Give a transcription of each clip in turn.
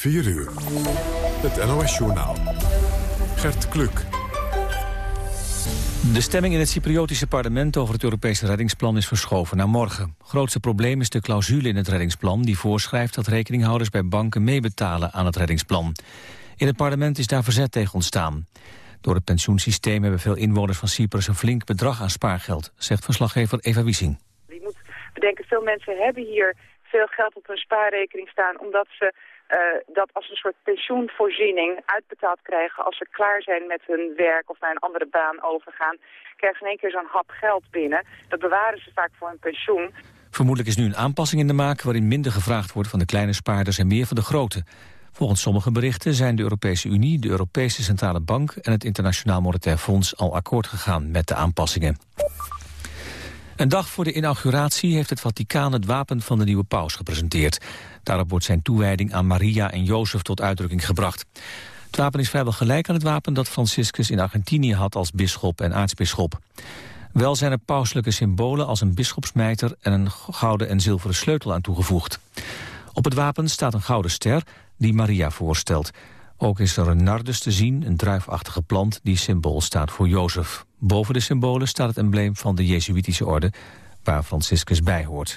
4 uur. Het NOS-journaal. Gert Kluk. De stemming in het Cypriotische parlement over het Europese reddingsplan is verschoven naar morgen. Grootste probleem is de clausule in het reddingsplan die voorschrijft dat rekeninghouders bij banken meebetalen aan het reddingsplan. In het parlement is daar verzet tegen ontstaan. Door het pensioensysteem hebben veel inwoners van Cyprus een flink bedrag aan spaargeld, zegt verslaggever Eva Wiesing. Je moet bedenken, veel mensen hebben hier veel geld op hun spaarrekening staan omdat ze dat als een soort pensioenvoorziening uitbetaald krijgen als ze klaar zijn met hun werk of naar een andere baan overgaan. Krijgen ze in één keer zo'n hap geld binnen. Dat bewaren ze vaak voor hun pensioen. Vermoedelijk is nu een aanpassing in de maak waarin minder gevraagd wordt van de kleine spaarders en meer van de grote. Volgens sommige berichten zijn de Europese Unie, de Europese Centrale Bank en het Internationaal Monetair Fonds al akkoord gegaan met de aanpassingen. Een dag voor de inauguratie heeft het Vaticaan het wapen van de nieuwe paus gepresenteerd. Daarop wordt zijn toewijding aan Maria en Jozef tot uitdrukking gebracht. Het wapen is vrijwel gelijk aan het wapen dat Franciscus in Argentinië had als bisschop en aartsbisschop. Wel zijn er pauselijke symbolen als een bisschopsmijter en een gouden en zilveren sleutel aan toegevoegd. Op het wapen staat een gouden ster die Maria voorstelt. Ook is er een nardus te zien, een druifachtige plant die symbool staat voor Jozef. Boven de symbolen staat het embleem van de Jezuïtische orde, waar Franciscus bij hoort.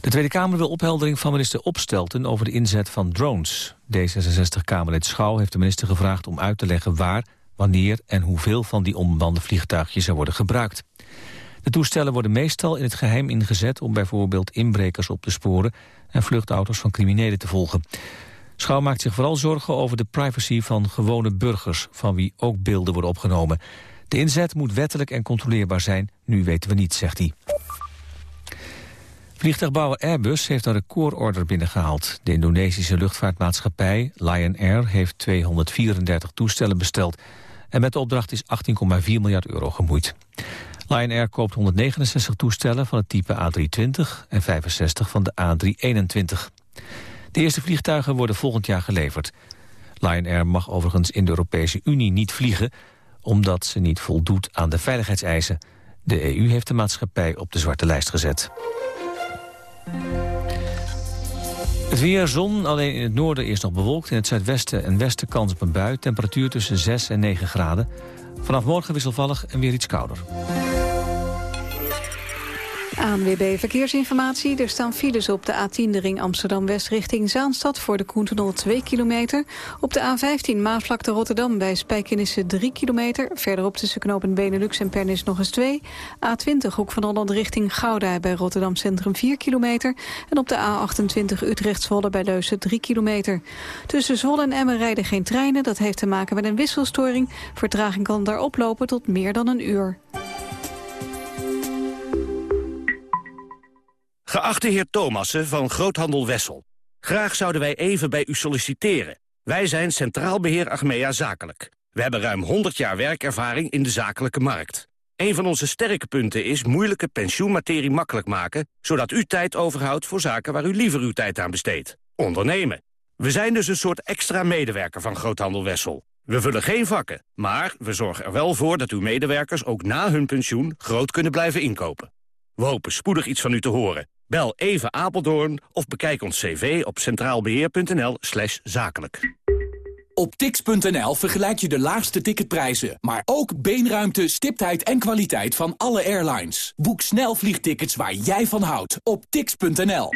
De Tweede Kamer wil opheldering van minister Opstelten over de inzet van drones. D66-Kamerlid Schouw heeft de minister gevraagd om uit te leggen waar, wanneer en hoeveel van die onbemande vliegtuigjes er worden gebruikt. De toestellen worden meestal in het geheim ingezet om bijvoorbeeld inbrekers op te sporen en vluchtauto's van criminelen te volgen. Schouw maakt zich vooral zorgen over de privacy van gewone burgers... van wie ook beelden worden opgenomen. De inzet moet wettelijk en controleerbaar zijn. Nu weten we niet, zegt hij. Vliegtuigbouwer Airbus heeft een recordorder binnengehaald. De Indonesische luchtvaartmaatschappij Lion Air heeft 234 toestellen besteld. En met de opdracht is 18,4 miljard euro gemoeid. Lion Air koopt 169 toestellen van het type A320 en 65 van de A321. De eerste vliegtuigen worden volgend jaar geleverd. Lion Air mag overigens in de Europese Unie niet vliegen... omdat ze niet voldoet aan de veiligheidseisen. De EU heeft de maatschappij op de zwarte lijst gezet. Het weer, zon, alleen in het noorden eerst nog bewolkt. In het zuidwesten en westen kans op een bui. Temperatuur tussen 6 en 9 graden. Vanaf morgen wisselvallig en weer iets kouder. ANWB Verkeersinformatie. Er staan files op de A10 de ring Amsterdam-West richting Zaanstad... voor de Koentenol 2 kilometer. Op de A15 Maasvlakte Rotterdam bij Spijkenisse 3 kilometer. Verderop tussen knopen Benelux en Pernis nog eens 2. A20 Hoek van Holland richting Gouda bij Rotterdam Centrum 4 kilometer. En op de A28 Utrecht-Zwolle bij Leusen 3 kilometer. Tussen Zwolle en Emmen rijden geen treinen. Dat heeft te maken met een wisselstoring. Vertraging kan daar oplopen tot meer dan een uur. Geachte heer Thomassen van Groothandel Wessel. Graag zouden wij even bij u solliciteren. Wij zijn Centraal Beheer Achmea Zakelijk. We hebben ruim 100 jaar werkervaring in de zakelijke markt. Een van onze sterke punten is moeilijke pensioenmaterie makkelijk maken... zodat u tijd overhoudt voor zaken waar u liever uw tijd aan besteedt. Ondernemen. We zijn dus een soort extra medewerker van Groothandel Wessel. We vullen geen vakken, maar we zorgen er wel voor dat uw medewerkers... ook na hun pensioen groot kunnen blijven inkopen. We hopen spoedig iets van u te horen. Bel even Apeldoorn of bekijk ons cv op centraalbeheer.nl slash zakelijk. Op tix.nl vergelijk je de laagste ticketprijzen, maar ook beenruimte, stiptheid en kwaliteit van alle airlines. Boek snel vliegtickets waar jij van houdt op tix.nl.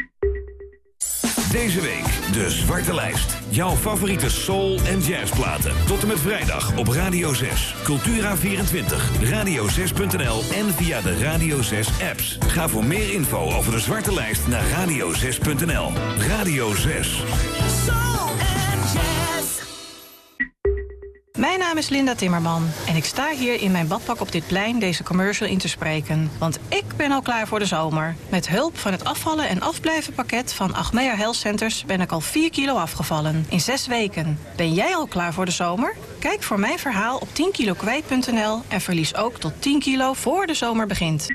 Deze week de Zwarte Lijst. Jouw favoriete soul- en jazzplaten. Tot en met vrijdag op Radio 6. Cultura24, radio6.nl en via de Radio 6 apps. Ga voor meer info over de Zwarte Lijst naar radio6.nl. Radio 6. Soul and jazz. Mijn naam is Linda Timmerman en ik sta hier in mijn badpak op dit plein deze commercial in te spreken. Want ik ben al klaar voor de zomer. Met hulp van het afvallen en afblijven pakket van Achmea Health Centers ben ik al 4 kilo afgevallen in 6 weken. Ben jij al klaar voor de zomer? Kijk voor mijn verhaal op 10kilokwijt.nl en verlies ook tot 10 kilo voor de zomer begint.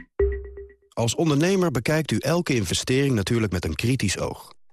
Als ondernemer bekijkt u elke investering natuurlijk met een kritisch oog.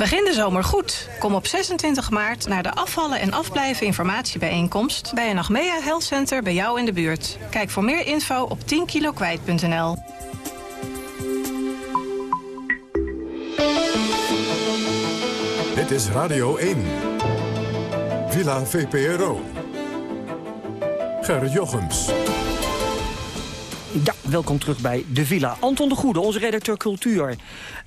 Begin de zomer goed. Kom op 26 maart naar de afvallen en afblijven informatiebijeenkomst... bij een Achmea Health Center bij jou in de buurt. Kijk voor meer info op 10kilokwijt.nl. Dit is Radio 1. Villa VPRO. Ger Jochems. Ja, welkom terug bij De Villa. Anton de Goede, onze redacteur cultuur.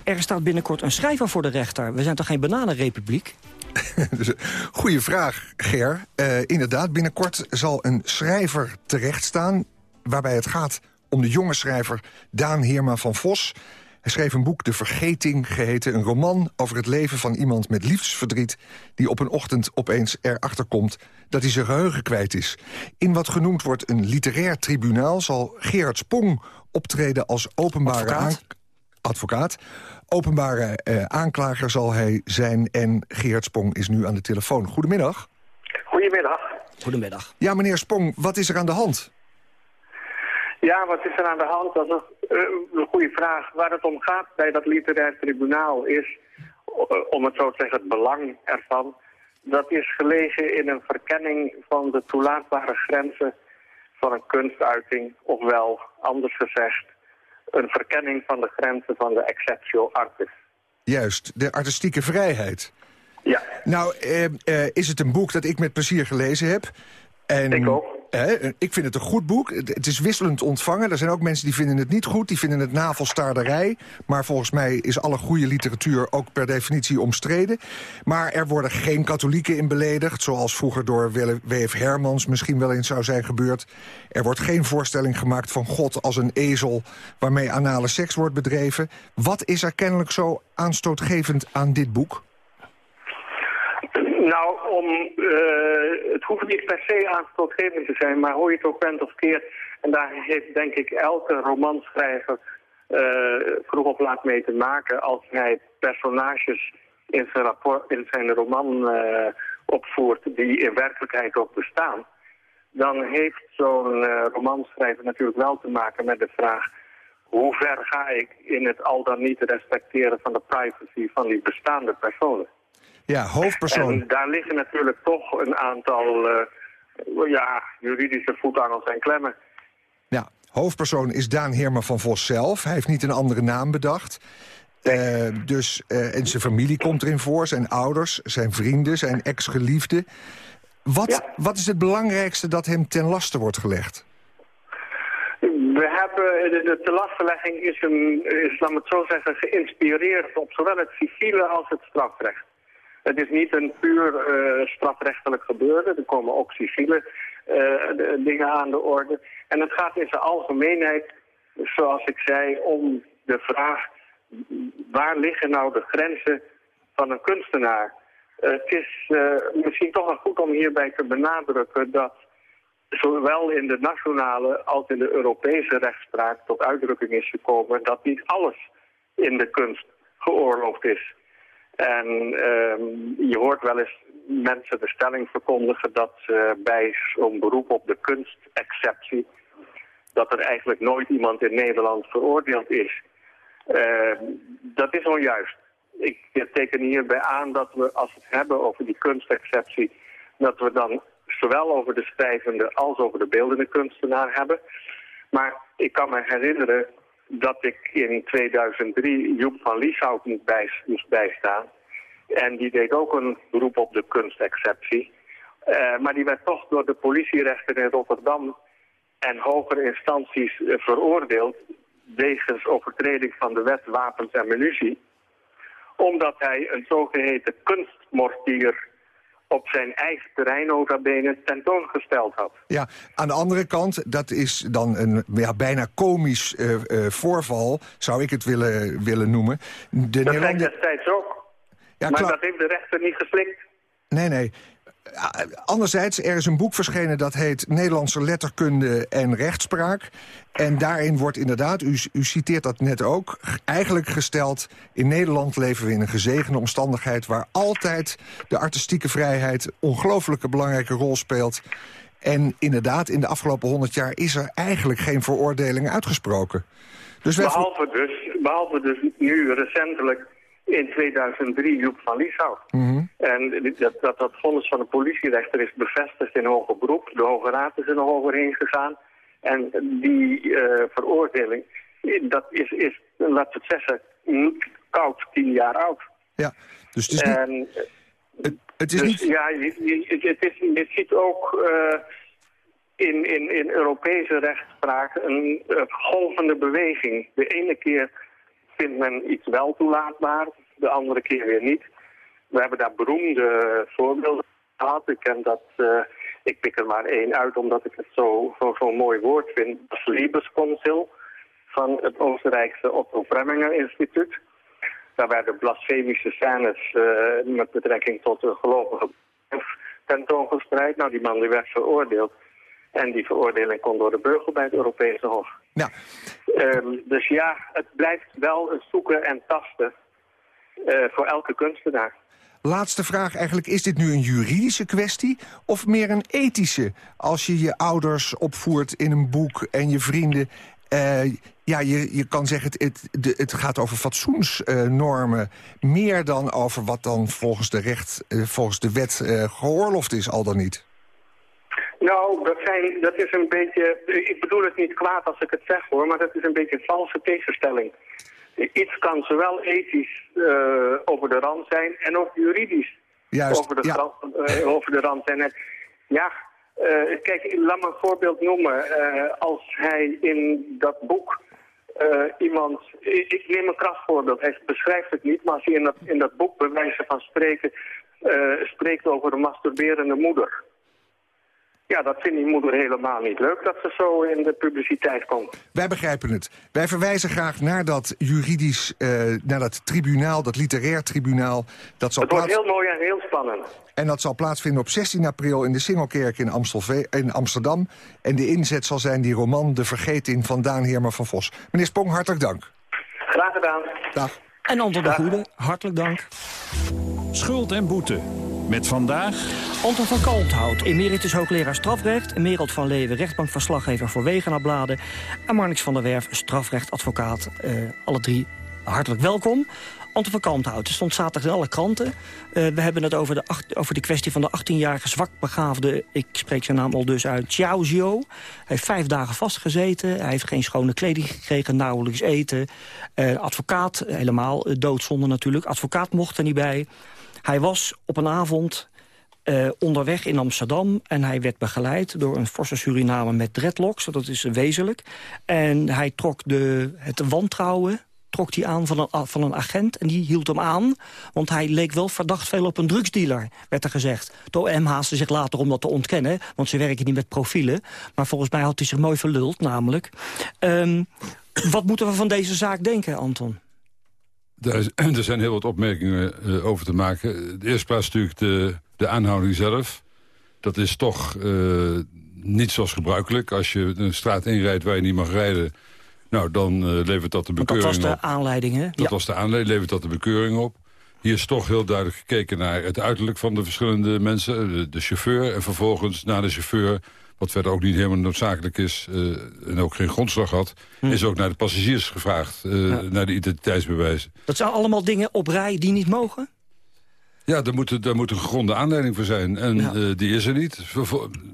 Er staat binnenkort een schrijver voor de rechter. We zijn toch geen bananenrepubliek? Dus, goeie vraag, Ger. Uh, inderdaad, binnenkort zal een schrijver terechtstaan... waarbij het gaat om de jonge schrijver Daan Heerma van Vos... Hij schreef een boek, De Vergeting geheten, een roman over het leven van iemand met liefdesverdriet... die op een ochtend opeens erachter komt dat hij zijn geheugen kwijt is. In wat genoemd wordt een literair tribunaal zal Gerard Spong optreden als openbare advocaat. advocaat. Openbare eh, aanklager zal hij zijn en Gerard Spong is nu aan de telefoon. Goedemiddag. Goedemiddag. Goedemiddag. Ja, meneer Spong, wat is er aan de hand? Ja, wat is er aan de hand? Dat is een, een goede vraag. Waar het om gaat bij dat literair tribunaal is, om het zo te zeggen, het belang ervan. Dat is gelegen in een verkenning van de toelaatbare grenzen van een kunstuiting. Ofwel, anders gezegd, een verkenning van de grenzen van de exceptio artis. Juist, de artistieke vrijheid. Ja. Nou, eh, eh, is het een boek dat ik met plezier gelezen heb... En, ik ook. Ik vind het een goed boek. Het is wisselend ontvangen. Er zijn ook mensen die vinden het niet goed. Die vinden het navelstaarderij. Maar volgens mij is alle goede literatuur ook per definitie omstreden. Maar er worden geen katholieken in beledigd. Zoals vroeger door W.F. Hermans misschien wel eens zou zijn gebeurd. Er wordt geen voorstelling gemaakt van God als een ezel... waarmee anale seks wordt bedreven. Wat is er kennelijk zo aanstootgevend aan dit boek? Nou, om, uh, het hoeft niet per se aanstootgevend te zijn, maar hoe je het ook bent of keert. En daar heeft denk ik elke romanschrijver uh, vroeg of laat mee te maken als hij personages in zijn, rapport, in zijn roman uh, opvoert die in werkelijkheid ook bestaan. Dan heeft zo'n romanschrijver natuurlijk wel te maken met de vraag... hoe ver ga ik in het al dan niet respecteren van de privacy van die bestaande personen? Ja, hoofdpersoon. En daar liggen natuurlijk toch een aantal uh, ja, juridische voetangels en klemmen. Ja, hoofdpersoon is Daan Heerma van Vos zelf. Hij heeft niet een andere naam bedacht. Uh, dus, uh, en zijn familie komt erin voor, zijn ouders, zijn vrienden, zijn ex-geliefde. Wat, ja. wat is het belangrijkste dat hem ten laste wordt gelegd? We hebben, de, de telastelegging is, een, is, laat me het zo zeggen, geïnspireerd op zowel het civiele als het strafrecht. Het is niet een puur uh, strafrechtelijk gebeuren. Er komen ook civiele uh, dingen aan de orde. En het gaat in zijn algemeenheid, zoals ik zei, om de vraag... waar liggen nou de grenzen van een kunstenaar? Uh, het is misschien toch wel goed om hierbij te benadrukken dat zowel in de nationale als in de Europese rechtspraak tot uitdrukking is gekomen dat niet alles in de kunst geoorloofd is. En um, je hoort wel eens mensen de stelling verkondigen dat uh, bij zo'n beroep op de kunstexceptie... dat er eigenlijk nooit iemand in Nederland veroordeeld is. Uh, dat is onjuist. Ik teken hierbij aan dat we, als we het hebben over die kunstexceptie... dat we dan zowel over de schrijvende als over de beeldende kunstenaar hebben. Maar ik kan me herinneren dat ik in 2003 Joep van Lieshout moest, bij, moest bijstaan. En die deed ook een beroep op de kunstexceptie. Uh, maar die werd toch door de politierechter in Rotterdam en hogere instanties uh, veroordeeld wegens overtreding van de wet wapens en munitie. Omdat hij een zogeheten kunstmortier op zijn eigen terrein nota bene tentoongesteld had. Ja, aan de andere kant, dat is dan een ja, bijna komisch uh, uh, voorval, zou ik het willen, willen noemen. De dat destijds ook. Ja, maar dat heeft de rechter niet geslikt. Nee, nee. Anderzijds, er is een boek verschenen dat heet Nederlandse letterkunde en rechtspraak. En daarin wordt inderdaad, u, u citeert dat net ook, eigenlijk gesteld... in Nederland leven we in een gezegende omstandigheid... waar altijd de artistieke vrijheid ongelooflijke belangrijke rol speelt. En inderdaad, in de afgelopen honderd jaar is er eigenlijk geen veroordeling uitgesproken. Dus behalve, dus, behalve dus nu recentelijk in 2003 Joep van Lieshout. Mhm. En dat, dat, dat vonnis van de politierechter is bevestigd in hoger beroep. De Hoge Raad is er nog overheen gegaan. En die eh, veroordeling, dat is, is, laten we het zeggen, koud tien jaar oud. Ja, dus het is niet... En, het, het is dus, niet... Ja, je, je, het is, je ziet ook uh, in, in, in Europese rechtspraak een uh, golvende beweging. De ene keer vindt men iets wel toelaatbaar, de andere keer weer niet. We hebben daar beroemde voorbeelden gehad. Ik ken dat, uh, ik pik er maar één uit omdat ik het zo'n zo, mooi woord vind. Het Liebesconsil van het Oostenrijkse Otto Preminger Instituut. Daar werden blasfemische scènes uh, met betrekking tot een gelovige tentoongespreid. Nou, die man die werd veroordeeld. En die veroordeling kon door de beugel bij het Europese Hof. Ja. Um, dus ja, het blijft wel een zoeken en tasten uh, voor elke kunstenaar. Laatste vraag eigenlijk, is dit nu een juridische kwestie of meer een ethische? Als je je ouders opvoert in een boek en je vrienden... Uh, ja, je, je kan zeggen, het, het, het gaat over fatsoensnormen... Uh, meer dan over wat dan volgens de, recht, uh, volgens de wet geoorloofd is, al dan niet. Nou, dat, zijn, dat is een beetje... Ik bedoel het niet kwaad als ik het zeg hoor, maar dat is een beetje een valse tegenstelling. Iets kan zowel ethisch uh, over de rand zijn en ook juridisch Juist, over, de ja. rand, uh, over de rand zijn. En, ja, uh, kijk, laat me een voorbeeld noemen. als hij in dat boek iemand... Ik, ik neem een krachtvoorbeeld, hij beschrijft het niet, maar als hij in dat, in dat boek bij wijze van spreken spreekt over een masturberende moeder... Ja, dat vindt die moeder helemaal niet leuk dat ze zo in de publiciteit komt. Wij begrijpen het. Wij verwijzen graag naar dat juridisch, uh, naar dat tribunaal, dat literair tribunaal. Dat zal het wordt heel mooi en heel spannend. En dat zal plaatsvinden op 16 april in de Singelkerk in, in Amsterdam. En de inzet zal zijn die roman De Vergeting van Daan Heerma van Vos. Meneer Spong, hartelijk dank. Graag gedaan. Dag. En Anton de Goede, hartelijk dank. Schuld en boete. Met vandaag... Anton van Kalmthout, emeritus hoogleraar strafrecht... Mereld van Leeuwen, rechtbankverslaggever voor Wegenabladen... en Marnix van der Werf, strafrechtadvocaat. Uh, alle drie hartelijk welkom. Anton van Kalmthout, er stond zaterdag in alle kranten. Uh, we hebben het over de, over de kwestie van de 18-jarige zwakbegaafde... ik spreek zijn naam al dus uit, Xiao Zhio. Hij heeft vijf dagen vastgezeten. Hij heeft geen schone kleding gekregen, nauwelijks eten. Uh, advocaat, helemaal doodzonde natuurlijk. Advocaat mocht er niet bij. Hij was op een avond uh, onderweg in Amsterdam en hij werd begeleid door een forse Suriname met dreadlocks. Dat is wezenlijk. En hij trok de, het wantrouwen trok hij aan van een, van een agent en die hield hem aan. Want hij leek wel verdacht veel op een drugsdealer, werd er gezegd. De OM haastte zich later om dat te ontkennen, want ze werken niet met profielen. Maar volgens mij had hij zich mooi verluld, namelijk. Um, wat moeten we van deze zaak denken, Anton? Er zijn heel wat opmerkingen uh, over te maken. De eerste plaats natuurlijk de, de aanhouding zelf. Dat is toch uh, niet zoals gebruikelijk. Als je een straat inrijdt waar je niet mag rijden... nou, dan uh, levert dat de bekeuring op. Dat was de aanleiding, hè? Dat ja. was de aanleiding, levert dat de bekeuring op. Hier is toch heel duidelijk gekeken naar het uiterlijk van de verschillende mensen. De, de chauffeur en vervolgens naar de chauffeur wat verder ook niet helemaal noodzakelijk is... Uh, en ook geen grondslag had... Hm. is ook naar de passagiers gevraagd, uh, ja. naar de identiteitsbewijzen. Dat zijn allemaal dingen op rij die niet mogen? Ja, daar moet, daar moet een gegronde aanleiding voor zijn. En ja. uh, die is er niet.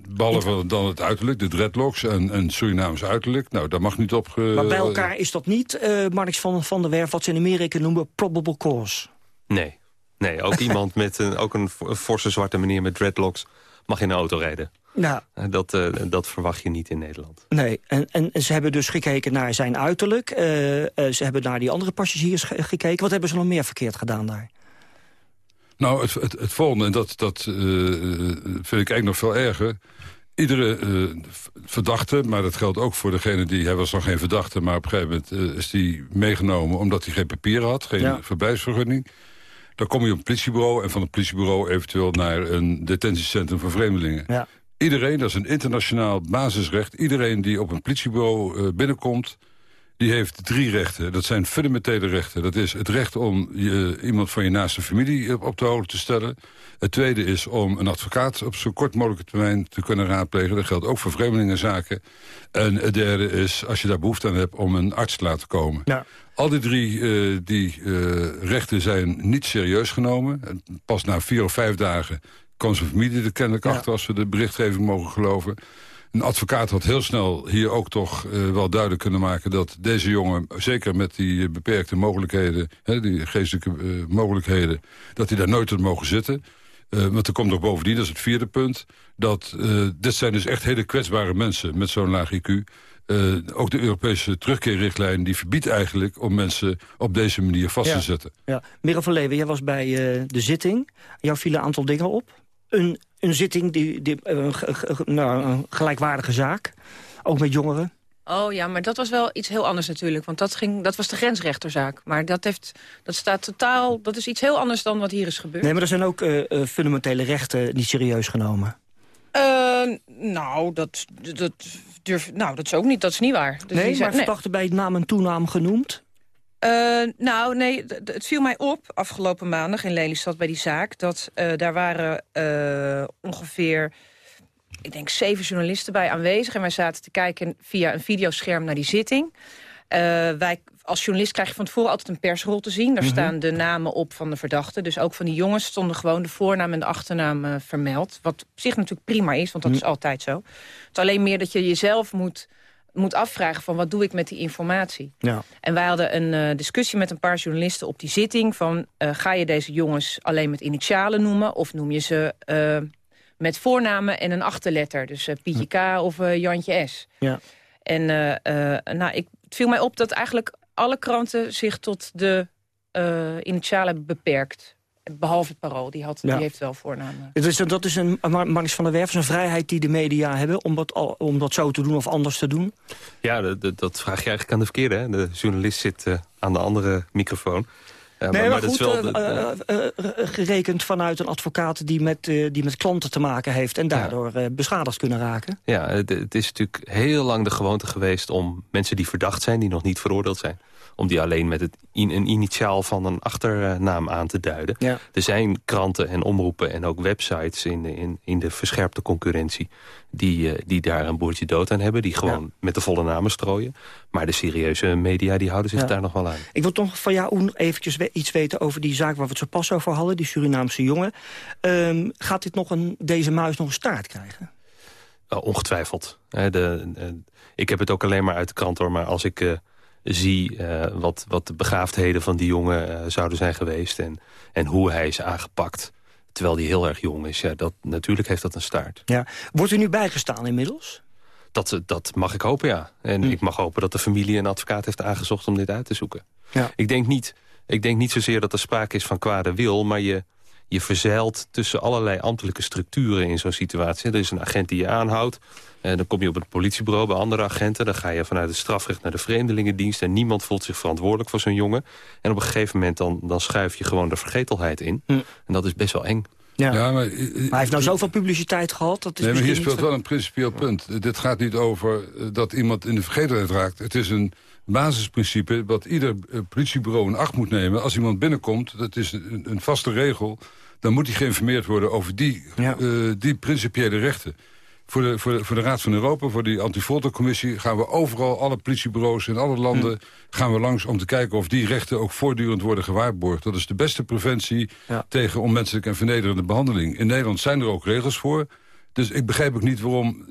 Behalve dan het uiterlijk, de dreadlocks en, en Surinaams uiterlijk. Nou, daar mag niet op... Ge... Maar bij elkaar is dat niet, uh, Marnix van, van der Werf... wat ze in Amerika noemen probable cause? Nee. Nee, ook iemand met een, ook een forse zwarte meneer met dreadlocks... mag in een auto rijden. Ja. Dat, uh, dat verwacht je niet in Nederland. Nee, en, en ze hebben dus gekeken naar zijn uiterlijk. Uh, ze hebben naar die andere passagiers ge gekeken. Wat hebben ze nog meer verkeerd gedaan daar? Nou, het, het, het volgende, en dat, dat vind ik eigenlijk nog veel erger... Iedere verdachte, maar dat geldt ook voor degene die... hij was nog geen verdachte, maar op een gegeven moment is die meegenomen... omdat hij geen papieren had, geen ja. verblijfsvergunning... Dan kom je op een politiebureau en van het politiebureau eventueel naar een detentiecentrum voor vreemdelingen. Ja. Iedereen, dat is een internationaal basisrecht, iedereen die op een politiebureau binnenkomt, die heeft drie rechten. Dat zijn fundamentele rechten. Dat is het recht om je, iemand van je naaste familie op de hoogte te stellen. Het tweede is om een advocaat op zo kort mogelijke termijn te kunnen raadplegen. Dat geldt ook voor vreemdelingenzaken. En het derde is, als je daar behoefte aan hebt, om een arts te laten komen. Ja. Al die drie uh, die, uh, rechten zijn niet serieus genomen. Pas na vier of vijf dagen kwam zijn familie er kennelijk ja. achter... als we de berichtgeving mogen geloven. Een advocaat had heel snel hier ook toch uh, wel duidelijk kunnen maken... dat deze jongen, zeker met die beperkte mogelijkheden... Hè, die geestelijke uh, mogelijkheden, dat hij daar nooit had mogen zitten. Uh, want er komt nog bovendien, dat is het vierde punt... dat dit zijn dus echt hele kwetsbare mensen met zo'n laag IQ... Uh, ook de Europese terugkeerrichtlijn die verbiedt eigenlijk om mensen op deze manier vast ja. te zetten. Ja. Merel van Leeuwen, jij was bij uh, de zitting. Jou vielen een aantal dingen op. Een, een zitting, die, die, uh, nou, een gelijkwaardige zaak. Ook met jongeren. Oh ja, maar dat was wel iets heel anders natuurlijk. Want dat, ging, dat was de grensrechterzaak. Maar dat, heeft, dat staat totaal... Dat is iets heel anders dan wat hier is gebeurd. Nee, maar er zijn ook fundamentele rechten niet serieus genomen. Uh, nou, dat, dat, durf, nou, dat is ook niet, dat is niet waar. Dus nee, maar verdachten nee. bij naam en toenaam genoemd? Uh, nou, nee, het viel mij op afgelopen maandag in Lelystad bij die zaak... dat uh, daar waren uh, ongeveer, ik denk, zeven journalisten bij aanwezig... en wij zaten te kijken via een videoscherm naar die zitting. wij als journalist krijg je van tevoren altijd een persrol te zien. Daar mm -hmm. staan de namen op van de verdachten. Dus ook van die jongens stonden gewoon de voornaam en de achternaam vermeld. Wat op zich natuurlijk prima is, want dat mm. is altijd zo. Het is alleen meer dat je jezelf moet, moet afvragen van wat doe ik met die informatie. Ja. En wij hadden een uh, discussie met een paar journalisten op die zitting... van uh, ga je deze jongens alleen met initialen noemen... of noem je ze met voornamen en een achterletter. Dus Pietje K of Jantje S. Ja. En nou, ik, het viel mij op dat eigenlijk alle kranten zich tot de initialen beperkt. Behalve het Parool, die, had, Ja. die heeft wel voornamen. Het is, dat is een, Magnus van der Werf, is een vrijheid die de media hebben... om dat, al, om dat zo te doen of anders te doen? Ja, dat, dat- dat vraag je eigenlijk aan de verkeerde. Hè? De journalist zit eh, aan de andere microfoon. Eh, nee, maar, is goed, wel de- eh, eh, gerekend vanuit een advocaat die met, die met klanten te maken heeft... en daardoor eh, beschadigd kunnen raken. Ja, het, het is natuurlijk heel lang de gewoonte geweest om mensen die verdacht zijn, die nog niet veroordeeld zijn, om die alleen met het in, een initiaal van een achternaam aan te duiden. Ja. Er zijn kranten en omroepen en ook websites in, de- in, in de verscherpte concurrentie... Die, die daar een boordje dood aan hebben, die gewoon met de volle namen strooien. Maar de serieuze media die houden zich Ja. daar nog wel aan. Ik wil toch van jou Oen, eventjes iets weten over die zaak waar we het zo pas over hadden. Die Surinaamse jongen. Ehm, gaat dit nog een, deze muis nog een staart krijgen? Ongetwijfeld. De, eh, ik heb het ook alleen maar uit de krant hoor. Maar als ik eh, zie eh, wat, wat de begaafdheden van die jongen eh, zouden zijn geweest... En, en hoe hij is aangepakt, terwijl hij heel erg jong is... Ja, dat, natuurlijk heeft dat een staart. Ja. Wordt u nu bijgestaan inmiddels? Dat, dat mag ik hopen, ja. En ik mag hopen dat de familie een advocaat heeft aangezocht om dit uit te zoeken. Ja. Ik, denk niet, ik denk niet zozeer dat er sprake is van kwade wil... maar je, je verzeilt tussen allerlei ambtelijke structuren in zo'n situatie. Er is een agent die je aanhoudt. En dan kom je op het politiebureau bij andere agenten. Dan ga je vanuit het strafrecht naar de vreemdelingendienst... en niemand voelt zich verantwoordelijk voor zo'n jongen. En op een gegeven moment dan, dan schuif je gewoon de vergetelheid in. En dat is best wel eng. Ja. Ja, maar, Maar hij heeft nou zoveel publiciteit gehad. Dat is Nee, maar hier speelt wel een principieel punt. Eh, Dit gaat niet over eh, dat iemand in de vergetelheid raakt. Het is een basisprincipe wat ieder eh, politiebureau in acht moet nemen. Als iemand binnenkomt, dat is een, een vaste regel... dan moet hij geïnformeerd worden over die, Ja. eh, die principiële rechten. Voor de, voor, de, voor de Raad van Europa, voor die antifoltercommissie... gaan we overal, alle politiebureaus in alle landen... Hm. gaan we langs om te kijken of die rechten ook voortdurend worden gewaarborgd. Dat is de beste preventie Ja. tegen onmenselijke en vernederende behandeling. In Nederland zijn er ook regels voor. Dus ik begrijp ook niet waarom,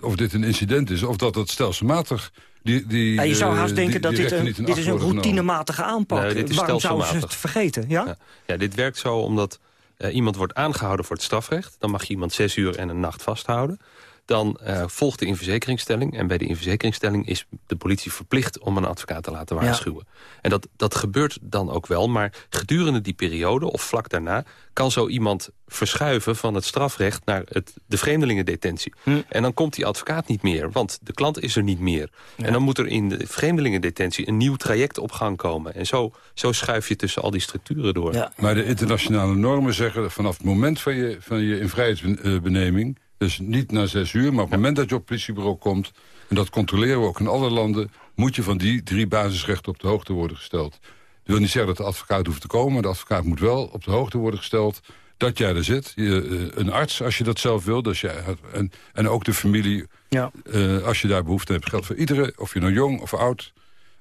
of dit een incident is... of dat dat stelselmatig... Die, die, Ja, je zou eh, haast denken die- dat die dit een, dit is een routinematige aanpak. Nee, dit is Waarom zouden ze het vergeten? Ja? Ja. Ja, dit werkt zo omdat eh, iemand wordt aangehouden voor het strafrecht. Dan mag je iemand zes uur en een nacht vasthouden. Dan uh, volgt de inverzekeringstelling. En bij de inverzekeringstelling is de politie verplicht om een advocaat te laten waarschuwen. En dat, dat gebeurt dan ook wel, maar gedurende die periode of vlak daarna... kan zo iemand verschuiven van het strafrecht naar het, de vreemdelingendetentie. Hm. En dan komt die advocaat niet meer, want de klant is er niet meer. En dan moet er in de vreemdelingendetentie een nieuw traject op gang komen. En zo, zo schuif je tussen al die structuren door. Ja. Maar de internationale normen zeggen vanaf het moment van je, van je invrijheidsbeneming... dus niet na zes uur, maar op het moment dat je op het politiebureau komt... en dat controleren we ook in alle landen... moet je van die drie basisrechten op de hoogte worden gesteld. Dat wil niet zeggen dat de advocaat hoeft te komen... maar de advocaat moet wel op de hoogte worden gesteld dat jij er zit. Je, eh, een arts, als je dat zelf wil. Dus jij, en, en ook de familie, ja. Uh, als je daar behoefte hebt. Geldt voor iedereen, of je nou jong of oud...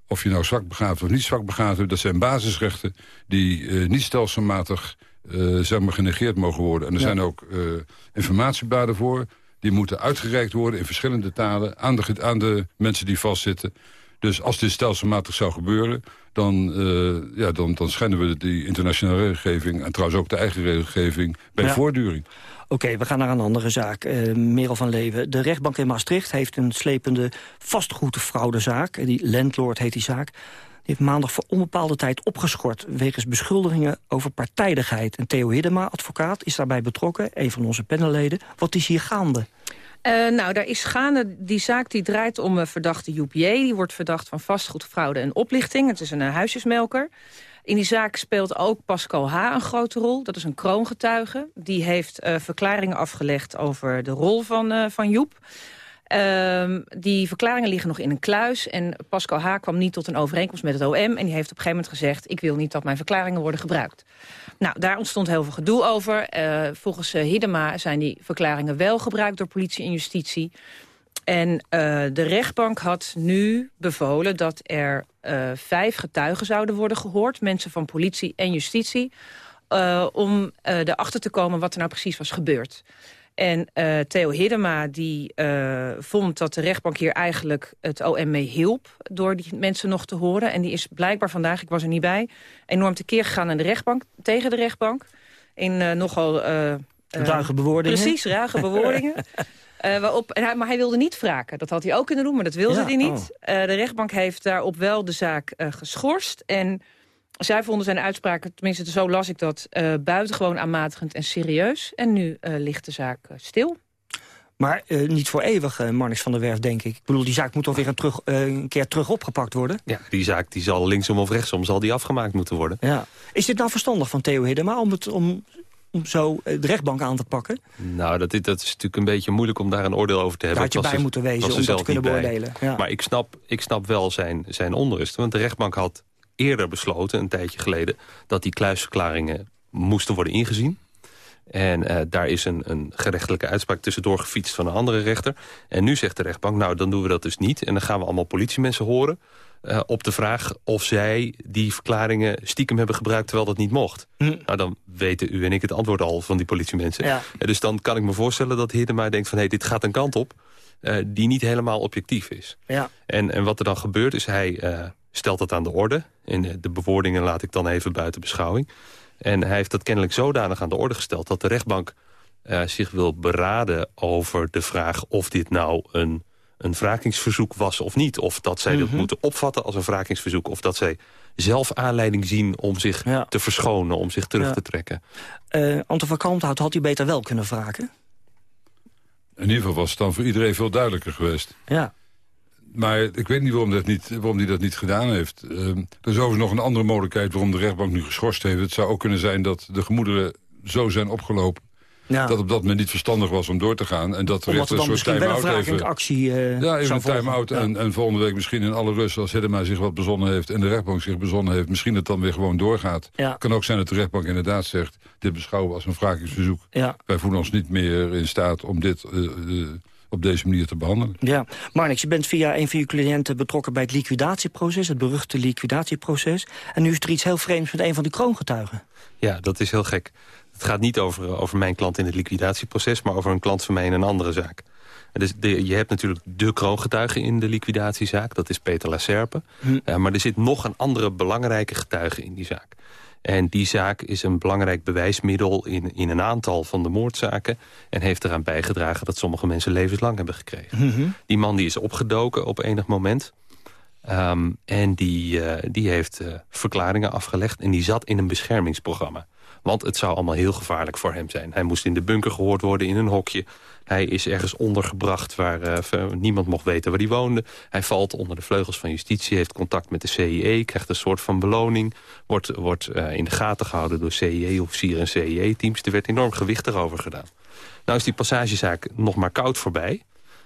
of je nou zwak begaafd of niet zwak begaafd. Dat zijn basisrechten die uh, niet stelselmatig zeg maar, genegeerd mogen worden. En er zijn ook informatiebladen voor. Die moeten uitgereikt worden in verschillende talen... aan de, aan de mensen die vastzitten. Dus als dit stelselmatig zou gebeuren dan, uh, ja, dan, dan schenden we die internationale regelgeving... en trouwens ook de eigen regelgeving bij voortduring. Oké, we gaan naar een andere zaak. Uh, Merel van Leeuwen. De rechtbank in Maastricht heeft een slepende vastgoedfraudezaak. Die landlord heet die zaak. Die heeft maandag voor onbepaalde tijd opgeschort... wegens beschuldigingen over partijdigheid. En Theo Hiddema, advocaat, is daarbij betrokken. Een van onze panelleden. Wat is hier gaande? Uh, nou, daar is gaande, die zaak die draait om uh, verdachte Joep J. Die wordt verdacht van vastgoedfraude en oplichting. Het is een uh, huisjesmelker. In die zaak speelt ook Pascal H. een grote rol. Dat is een kroongetuige. Die heeft verklaringen afgelegd over de rol van, van Joep. Ehm, die verklaringen liggen nog in een kluis. En Pascal H. kwam niet tot een overeenkomst met het OM. En die heeft op een gegeven moment gezegd... ik wil niet dat mijn verklaringen worden gebruikt. Nou, daar ontstond heel veel gedoe over. Uh, volgens uh, Hiddema zijn die verklaringen wel gebruikt door politie en justitie. En uh, de rechtbank had nu bevolen dat er vijf getuigen zouden worden gehoord. Mensen van politie en justitie. om erachter te komen wat er nou precies was gebeurd. En uh, Theo Hiddema die uh, vond dat de rechtbank hier eigenlijk het OM mee hielp... door die mensen nog te horen. En die is blijkbaar vandaag, ik was er niet bij... enorm tekeer gegaan aan de rechtbank, tegen de rechtbank. In uh, nogal... ruige bewoordingen. Precies, ruige bewoordingen. waarop, hij, maar hij wilde niet wraken. Dat had hij ook kunnen doen, maar dat wilde ja, hij niet. Oh. de rechtbank heeft daarop wel de zaak geschorst... en zij vonden zijn uitspraken, tenminste zo las ik dat... Uh, buitengewoon aanmatigend en serieus. En nu uh, ligt de zaak uh, stil. Maar niet voor eeuwig, Marnix van der Werf, denk ik. Ik bedoel, die zaak moet toch weer een, terug, een keer terug opgepakt worden? Ja, die zaak die zal linksom of rechtsom zal die afgemaakt moeten worden. Ja. Is dit nou verstandig van Theo Hiddema om, het, om, om zo de rechtbank aan te pakken? Nou, dat, dat is natuurlijk een beetje moeilijk om daar een oordeel over te hebben. Daar had je bij moeten wezen om dat te kunnen beoordelen. Ja. Maar ik snap, ik snap wel zijn, zijn onrust. Want de rechtbank had eerder besloten, een tijdje geleden... dat die kluisverklaringen moesten worden ingezien. En uh, daar is een, een gerechtelijke uitspraak tussendoor gefietst van een andere rechter. En nu zegt de rechtbank, nou dan doen we dat dus niet. En dan gaan we allemaal politiemensen horen... Uh, op de vraag of zij die verklaringen stiekem hebben gebruikt... terwijl dat niet mocht. Hm. Nou, dan weten u en ik het antwoord al van die politiemensen. Ja. Uh, dus dan kan ik me voorstellen dat Hiddema denkt van... hé, hey, dit gaat een kant op die niet helemaal objectief is. Ja. En, en wat er dan gebeurt is hij stelt dat aan de orde. En de bewoordingen laat ik dan even buiten beschouwing. En hij heeft dat kennelijk zodanig aan de orde gesteld... dat de rechtbank uh, zich wil beraden over de vraag... of dit nou een, een wrakingsverzoek was of niet. Of dat zij mm dat moeten opvatten als een wrakingsverzoek. Of dat zij zelf aanleiding zien om zich ja. te verschonen, om zich terug ja. te trekken. Uh, Anton van Kalmthout had u beter wel kunnen wraken? In ieder geval was het dan voor iedereen veel duidelijker geweest. Ja maar ik weet niet waarom, dat niet waarom hij dat niet gedaan heeft. Uh, er is overigens nog een andere mogelijkheid waarom de rechtbank nu geschorst heeft. Het zou ook kunnen zijn dat de gemoederen zo zijn opgelopen... Ja. dat op dat moment niet verstandig was om door te gaan. En dat de rechter een soort time-out even... actie uh, Ja, even een time-out. Ja. En, en volgende week misschien in alle rust... als Hiddema zich wat bezonnen heeft en de rechtbank zich bezonnen heeft... misschien dat het dan weer gewoon doorgaat. Ja. kan ook zijn dat de rechtbank inderdaad zegt... dit beschouwen we als een wrakingsverzoek. Ja. Wij voelen ons niet meer in staat om dit... Uh, op deze manier te behandelen. Ja, Marnix, je bent via een van je cliënten betrokken bij het liquidatieproces, het beruchte liquidatieproces. En nu is er iets heel vreemds met een van die kroongetuigen. Ja, dat is heel gek. Het gaat niet over, over mijn klant in het liquidatieproces, maar over een klant van mij in een andere zaak. Dus de, je hebt natuurlijk de kroongetuige in de liquidatiezaak. Dat is Peter Lacerpe. Hm. Uh, maar er zit nog een andere belangrijke getuige in die zaak. En die zaak is een belangrijk bewijsmiddel in, in een aantal van de moordzaken... en heeft eraan bijgedragen dat sommige mensen levenslang hebben gekregen. Mhm. Die man die is opgedoken op enig moment... Um, en die, uh, die heeft uh, verklaringen afgelegd en die zat in een beschermingsprogramma. Want het zou allemaal heel gevaarlijk voor hem zijn. Hij moest in de bunker gehoord worden in een hokje. Hij is ergens ondergebracht waar uh, niemand mocht weten waar hij woonde. Hij valt onder de vleugels van justitie, heeft contact met de CIE... krijgt een soort van beloning, wordt, wordt uh, in de gaten gehouden... door CIE-officieren en CIE-teams. Er werd enorm gewicht erover gedaan. Nou is die passagezaak nog maar koud voorbij.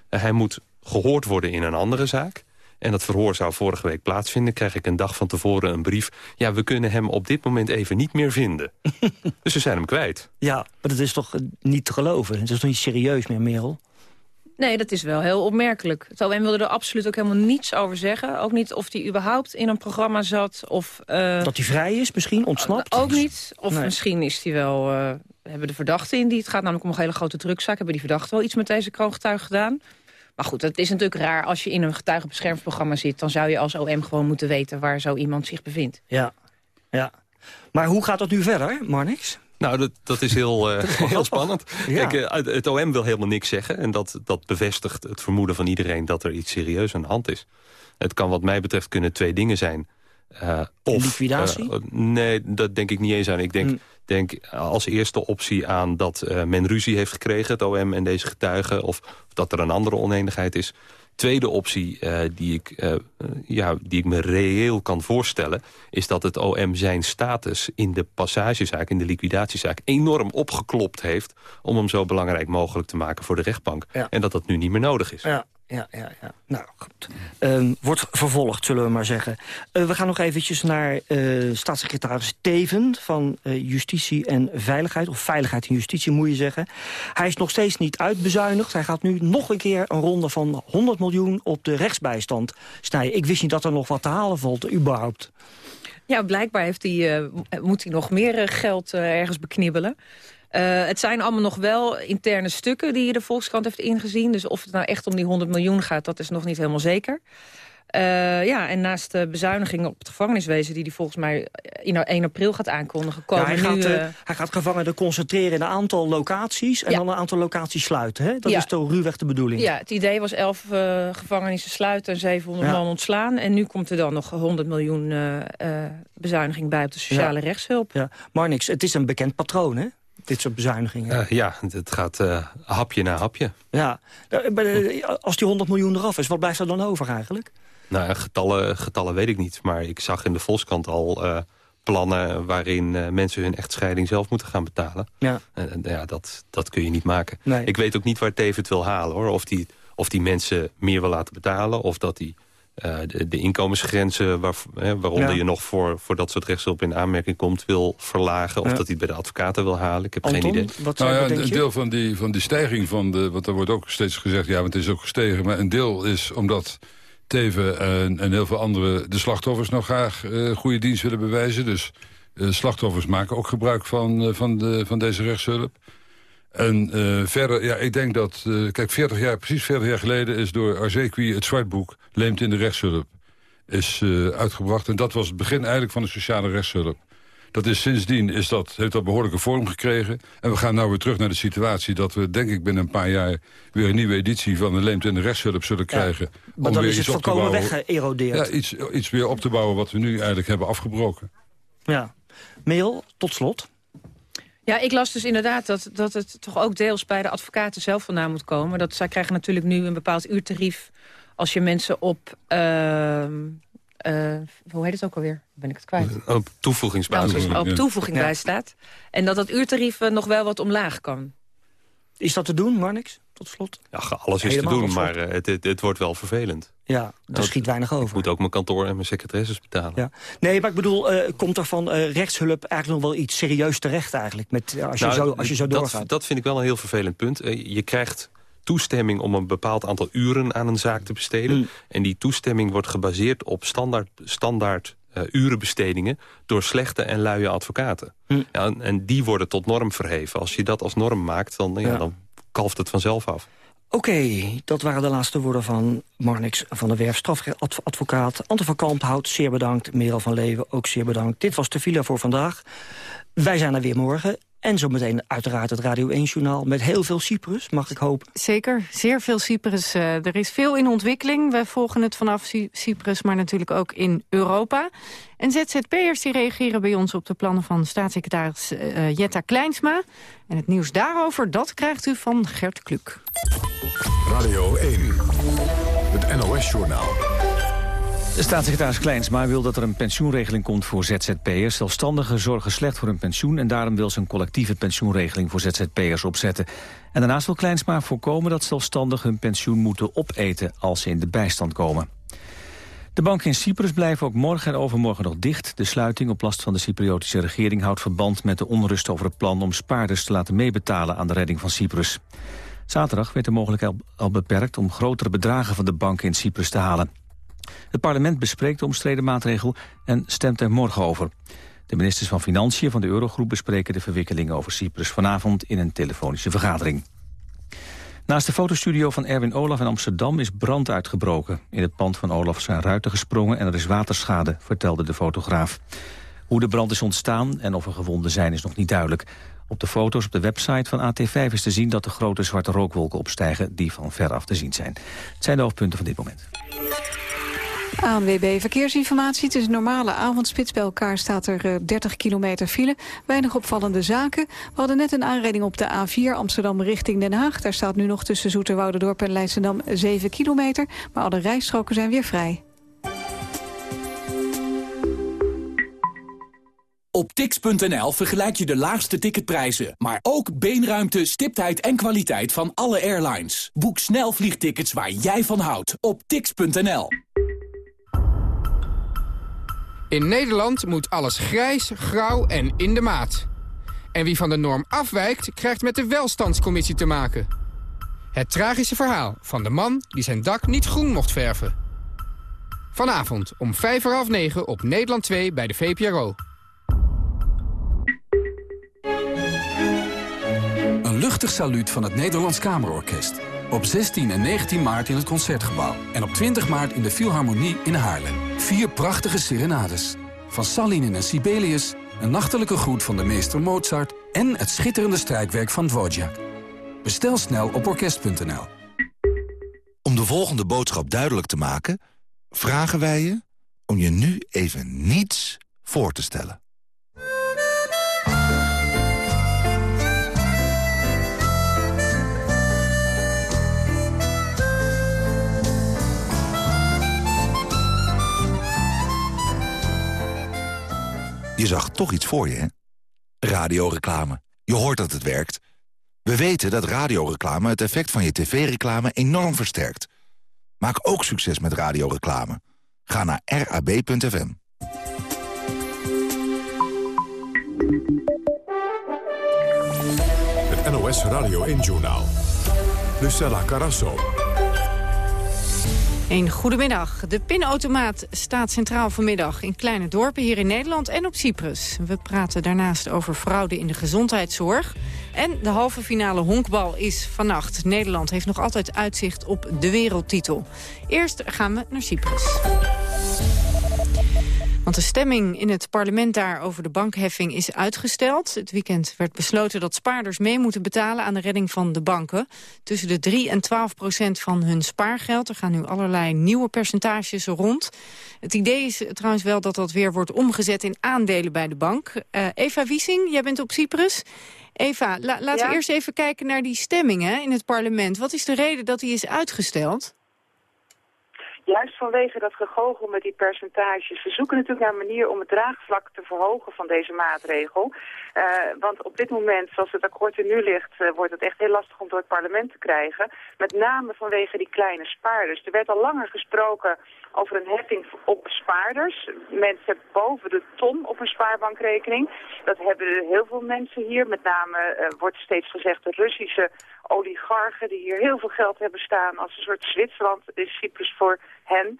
Uh, hij moet gehoord worden in een andere zaak... En dat verhoor zou vorige week plaatsvinden. Krijg ik een dag van tevoren een brief. Ja, we kunnen hem op dit moment even niet meer vinden. dus we zijn hem kwijt. Ja, maar dat is toch niet te geloven? Het is toch niet serieus meer, Merel? Nee, dat is wel heel opmerkelijk. Het OM wilde er absoluut ook helemaal niets over zeggen. Ook niet of hij überhaupt in een programma zat. Of, uh, dat hij vrij is misschien, ontsnapt? Ook niet. Of nee. misschien is hij wel... Uh, hebben de verdachten in die... Het gaat namelijk om een hele grote drukzaak. Hebben die verdachten wel iets met deze kroongetuige gedaan? Maar goed, het is natuurlijk raar. Als je in een getuigenbeschermingsprogramma zit... dan zou je als OM gewoon moeten weten waar zo iemand zich bevindt. Ja, ja. Maar hoe gaat dat nu verder, Marnix? Nou, dat, dat is heel, uh, heel spannend. Ja. Kijk, uh, het OM wil helemaal niks zeggen. En dat, dat bevestigt het vermoeden van iedereen dat er iets serieus aan de hand is. Het kan wat mij betreft kunnen twee dingen zijn. Uh, of, Liquidatie? nee, dat denk ik niet eens aan. Ik denk... Hm. Denk als eerste optie aan dat uh, men ruzie heeft gekregen, het OM en deze getuigen... of, dat er een andere oneenigheid is. Tweede optie uh, die, ik, uh, ja, die ik me reëel kan voorstellen... is dat het OM zijn status in de passagezaak, in de liquidatiezaak... enorm opgeklopt heeft om hem zo belangrijk mogelijk te maken voor de rechtbank. Ja. En dat dat nu niet meer nodig is. Ja. Ja, ja, ja. Nou, goed. Um, wordt vervolgd, zullen we maar zeggen. Uh, we gaan nog eventjes naar uh, staatssecretaris Teven... van uh, Justitie en Veiligheid, of Veiligheid en Justitie moet je zeggen. Hij is nog steeds niet uitbezuinigd. Hij gaat nu nog een keer een ronde van 100 miljoen op de rechtsbijstand snijden. Ik wist niet dat er nog wat te halen valt, überhaupt. Ja, blijkbaar heeft hij, moet hij nog meer geld ergens beknibbelen. Uh, het zijn allemaal nog wel interne stukken die de Volkskrant heeft ingezien. Dus of het nou echt om die 100 miljoen gaat, dat is nog niet helemaal zeker. Uh, ja, en naast de bezuinigingen op het gevangeniswezen... die hij volgens mij in 1 april gaat aankondigen... Komen ja, hij, nu, gaat, uh, hij gaat gevangenen concentreren in een aantal locaties... en ja. dan een aantal locaties sluiten. Hè? Dat ja. is toch ruwweg de bedoeling? Ja, het idee was 11 uh, gevangenissen sluiten en 700 man ontslaan. En nu komt er dan nog 100 miljoen bezuiniging bij op de sociale rechtshulp. Ja. Maar niks, het is een bekend patroon, hè? Dit soort bezuinigingen. Uh, ja, het gaat uh, hapje na hapje. Ja, als die 100 miljoen eraf is, wat blijft er dan over eigenlijk? Nou, getallen, getallen weet ik niet. Maar ik zag in de Volkskrant al uh, plannen... waarin mensen hun echtscheiding zelf moeten gaan betalen. Ja. ja, dat, dat kun je niet maken. Nee. Ik weet ook niet waar Teven het wil halen, hoor. Of die, of die mensen meer wil laten betalen... of dat die uh, de, de, inkomensgrenzen waar, hè, waaronder ja. je nog voor, voor dat soort rechtshulp in aanmerking komt wil verlagen. Of ja. dat hij het bij de advocaten wil halen. Ik heb Anton, geen idee. Wat nou ja, denk een je? deel van die, van die stijging van de... want er wordt ook steeds gezegd, ja, want het is ook gestegen. Maar een deel is omdat Teven en, en heel veel anderen... de slachtoffers nog graag uh, goede dienst willen bewijzen. Dus uh, slachtoffers maken ook gebruik van, uh, van, de, van deze rechtshulp. En uh, verder, ja, ik denk dat... Uh, kijk, 40 jaar, precies 40 jaar geleden is door Arzequi het zwartboek... Leemt in de rechtshulp is uh, uitgebracht. En dat was het begin eigenlijk van de sociale rechtshulp. Dat is sindsdien is dat, heeft dat behoorlijke vorm gekregen. En we gaan nou weer terug naar de situatie... dat we, denk ik, binnen een paar jaar... weer een nieuwe editie van de Leemt in de rechtshulp zullen krijgen. Ja, maar dan is het volkomen weggeërodeerd. Ja, iets, iets weer op te bouwen wat we nu eigenlijk hebben afgebroken. Ja. Mail, tot slot. Ja, ik las dus inderdaad dat, dat het toch ook deels bij de advocaten zelf vandaan moet komen. Dat zij krijgen natuurlijk nu een bepaald uurtarief als je mensen op... Uh, uh, hoe heet het ook alweer? Ben ik het kwijt? Op toevoegingsbasis. Nou, op toevoeging ja. bij staat. En dat dat uurtarief nog wel wat omlaag kan. Is dat te doen, Marnix? Tot slot? Ja, alles is Helemaal te doen, maar uh, het, het, het, wordt wel vervelend. Ja, er schiet weinig over. Ik moet ook mijn kantoor en mijn secretaresses betalen. Ja. Nee, maar ik bedoel, uh, komt er van uh, rechtshulp eigenlijk nog wel iets serieus terecht eigenlijk? Met, als, nou, je zo, als je zo doorgaat. Dat, dat vind ik wel een heel vervelend punt. je krijgt toestemming om een bepaald aantal uren aan een zaak te besteden. Mm. En die toestemming wordt gebaseerd op standaard, standaard uh, urenbestedingen... door slechte en luie advocaten. Mm. Ja, en, en, die worden tot norm verheven. Als je dat als norm maakt, dan, ja. Ja, dan kalft het vanzelf af. Oké, dat waren de laatste woorden van Marnix van der Werf, strafadvocaat. Ante van Kalmthout, zeer bedankt. Merel van Leeuwen, ook zeer bedankt. Dit was de villa voor vandaag. Wij zijn er weer morgen. En zometeen uiteraard het Radio 1-journaal met heel veel Cyprus, mag ik hopen. Zeker, zeer veel Cyprus. Uh, er is veel in ontwikkeling. Wij volgen het vanaf Cyprus, maar natuurlijk ook in Europa. En ZZP'ers die reageren bij ons op de plannen van staatssecretaris uh, Jetta Kleinsma. En het nieuws daarover, dat krijgt u van Gert Kluk. Radio 1, het NOS-journaal. De staatssecretaris Kleinsma wil dat er een pensioenregeling komt voor ZZP'ers. Zelfstandigen zorgen slecht voor hun pensioen... en daarom wil ze een collectieve pensioenregeling voor ZZP'ers opzetten. En daarnaast wil Kleinsma voorkomen dat zelfstandigen hun pensioen moeten opeten... als ze in de bijstand komen. De banken in Cyprus blijven ook morgen en overmorgen nog dicht. De sluiting op last van de Cypriotische regering houdt verband met de onrust over het plan om spaarders te laten meebetalen aan de redding van Cyprus. Zaterdag werd de mogelijkheid al beperkt om grotere bedragen van de banken in Cyprus te halen. Het parlement bespreekt de omstreden maatregel en stemt er morgen over. De ministers van Financiën van de Eurogroep bespreken de verwikkelingen over Cyprus vanavond in een telefonische vergadering. Naast de fotostudio van Erwin Olaf in Amsterdam is brand uitgebroken. In het pand van Olaf zijn ruiten gesprongen en er is waterschade, vertelde de fotograaf. Hoe de brand is ontstaan en of er gewonden zijn is nog niet duidelijk. Op de foto's op de website van AT5 is te zien dat de grote zwarte rookwolken opstijgen die van veraf te zien zijn. Het zijn de hoofdpunten van dit moment. ANWB Verkeersinformatie. Het is een normale avondspits. Bij elkaar staat er 30 eh, kilometer file. Weinig opvallende zaken. We hadden net een aanrijding op de A4 Amsterdam richting Den Haag. Daar staat nu nog tussen Zoeterwoudendorp en Leidschendam 7 kilometer. Maar alle rijstroken zijn weer vrij. Op tix.nl vergelijk je de laagste ticketprijzen, maar ook beenruimte, stiptheid en kwaliteit van alle airlines. Boek snel vliegtickets waar jij van houdt op tix.nl. In Nederland moet alles grijs, grauw en in de maat. En wie van de norm afwijkt, krijgt met de welstandscommissie te maken. Het tragische verhaal van de man die zijn dak niet groen mocht verven. Vanavond om vijf voor half negen op Nederland 2 bij de VPRO. Een luchtig saluut van het Nederlands Kamerorkest. Op 16 en 19 maart in het Concertgebouw. En op 20 maart in de Philharmonie in Haarlem. Vier prachtige serenades. Van Salinin en Sibelius, een nachtelijke groet van de meester Mozart... en het schitterende strijkwerk van Dvorak. Bestel snel op orkest.nl. Om de volgende boodschap duidelijk te maken... vragen wij je om je nu even niets voor te stellen. Je zag toch iets voor je, hè? Radioreclame. Je hoort dat het werkt. We weten dat radioreclame het effect van je tv-reclame enorm versterkt. Maak ook succes met radioreclame. Ga naar rab.fm. Het NOS Radio 1-journaal. Lucella Carasso. Een goedemiddag. De pinautomaat staat centraal vanmiddag in kleine dorpen hier in Nederland en op Cyprus. We praten daarnaast over fraude in de gezondheidszorg. En de halve finale honkbal is vannacht. Nederland heeft nog altijd uitzicht op de wereldtitel. Eerst gaan we naar Cyprus. Want de stemming in het parlement daar over de bankheffing is uitgesteld. Het weekend werd besloten dat spaarders mee moeten betalen aan de redding van de banken. Tussen de 3 en 12 procent van hun spaargeld. Er gaan nu allerlei nieuwe percentages rond. Het idee is trouwens wel dat dat weer wordt omgezet in aandelen bij de bank. Uh, Eva Wiesing, jij bent op Cyprus. Eva, laten we eerst even kijken naar die stemming hè, in het parlement. Wat is de reden dat die is uitgesteld? Juist vanwege dat gegogel met die percentages. We zoeken natuurlijk naar een manier om het draagvlak te verhogen van deze maatregel. Uh, want op dit moment, zoals het akkoord er nu ligt, uh, wordt het echt heel lastig om door het parlement te krijgen. Met name vanwege die kleine spaarders. Er werd al langer gesproken over een heffing op spaarders. Mensen boven de ton op een spaarbankrekening. Dat hebben heel veel mensen hier. Met name uh, wordt steeds gezegd de Russische oligarchen die hier heel veel geld hebben staan als een soort Zwitserland is Cyprus voor hen.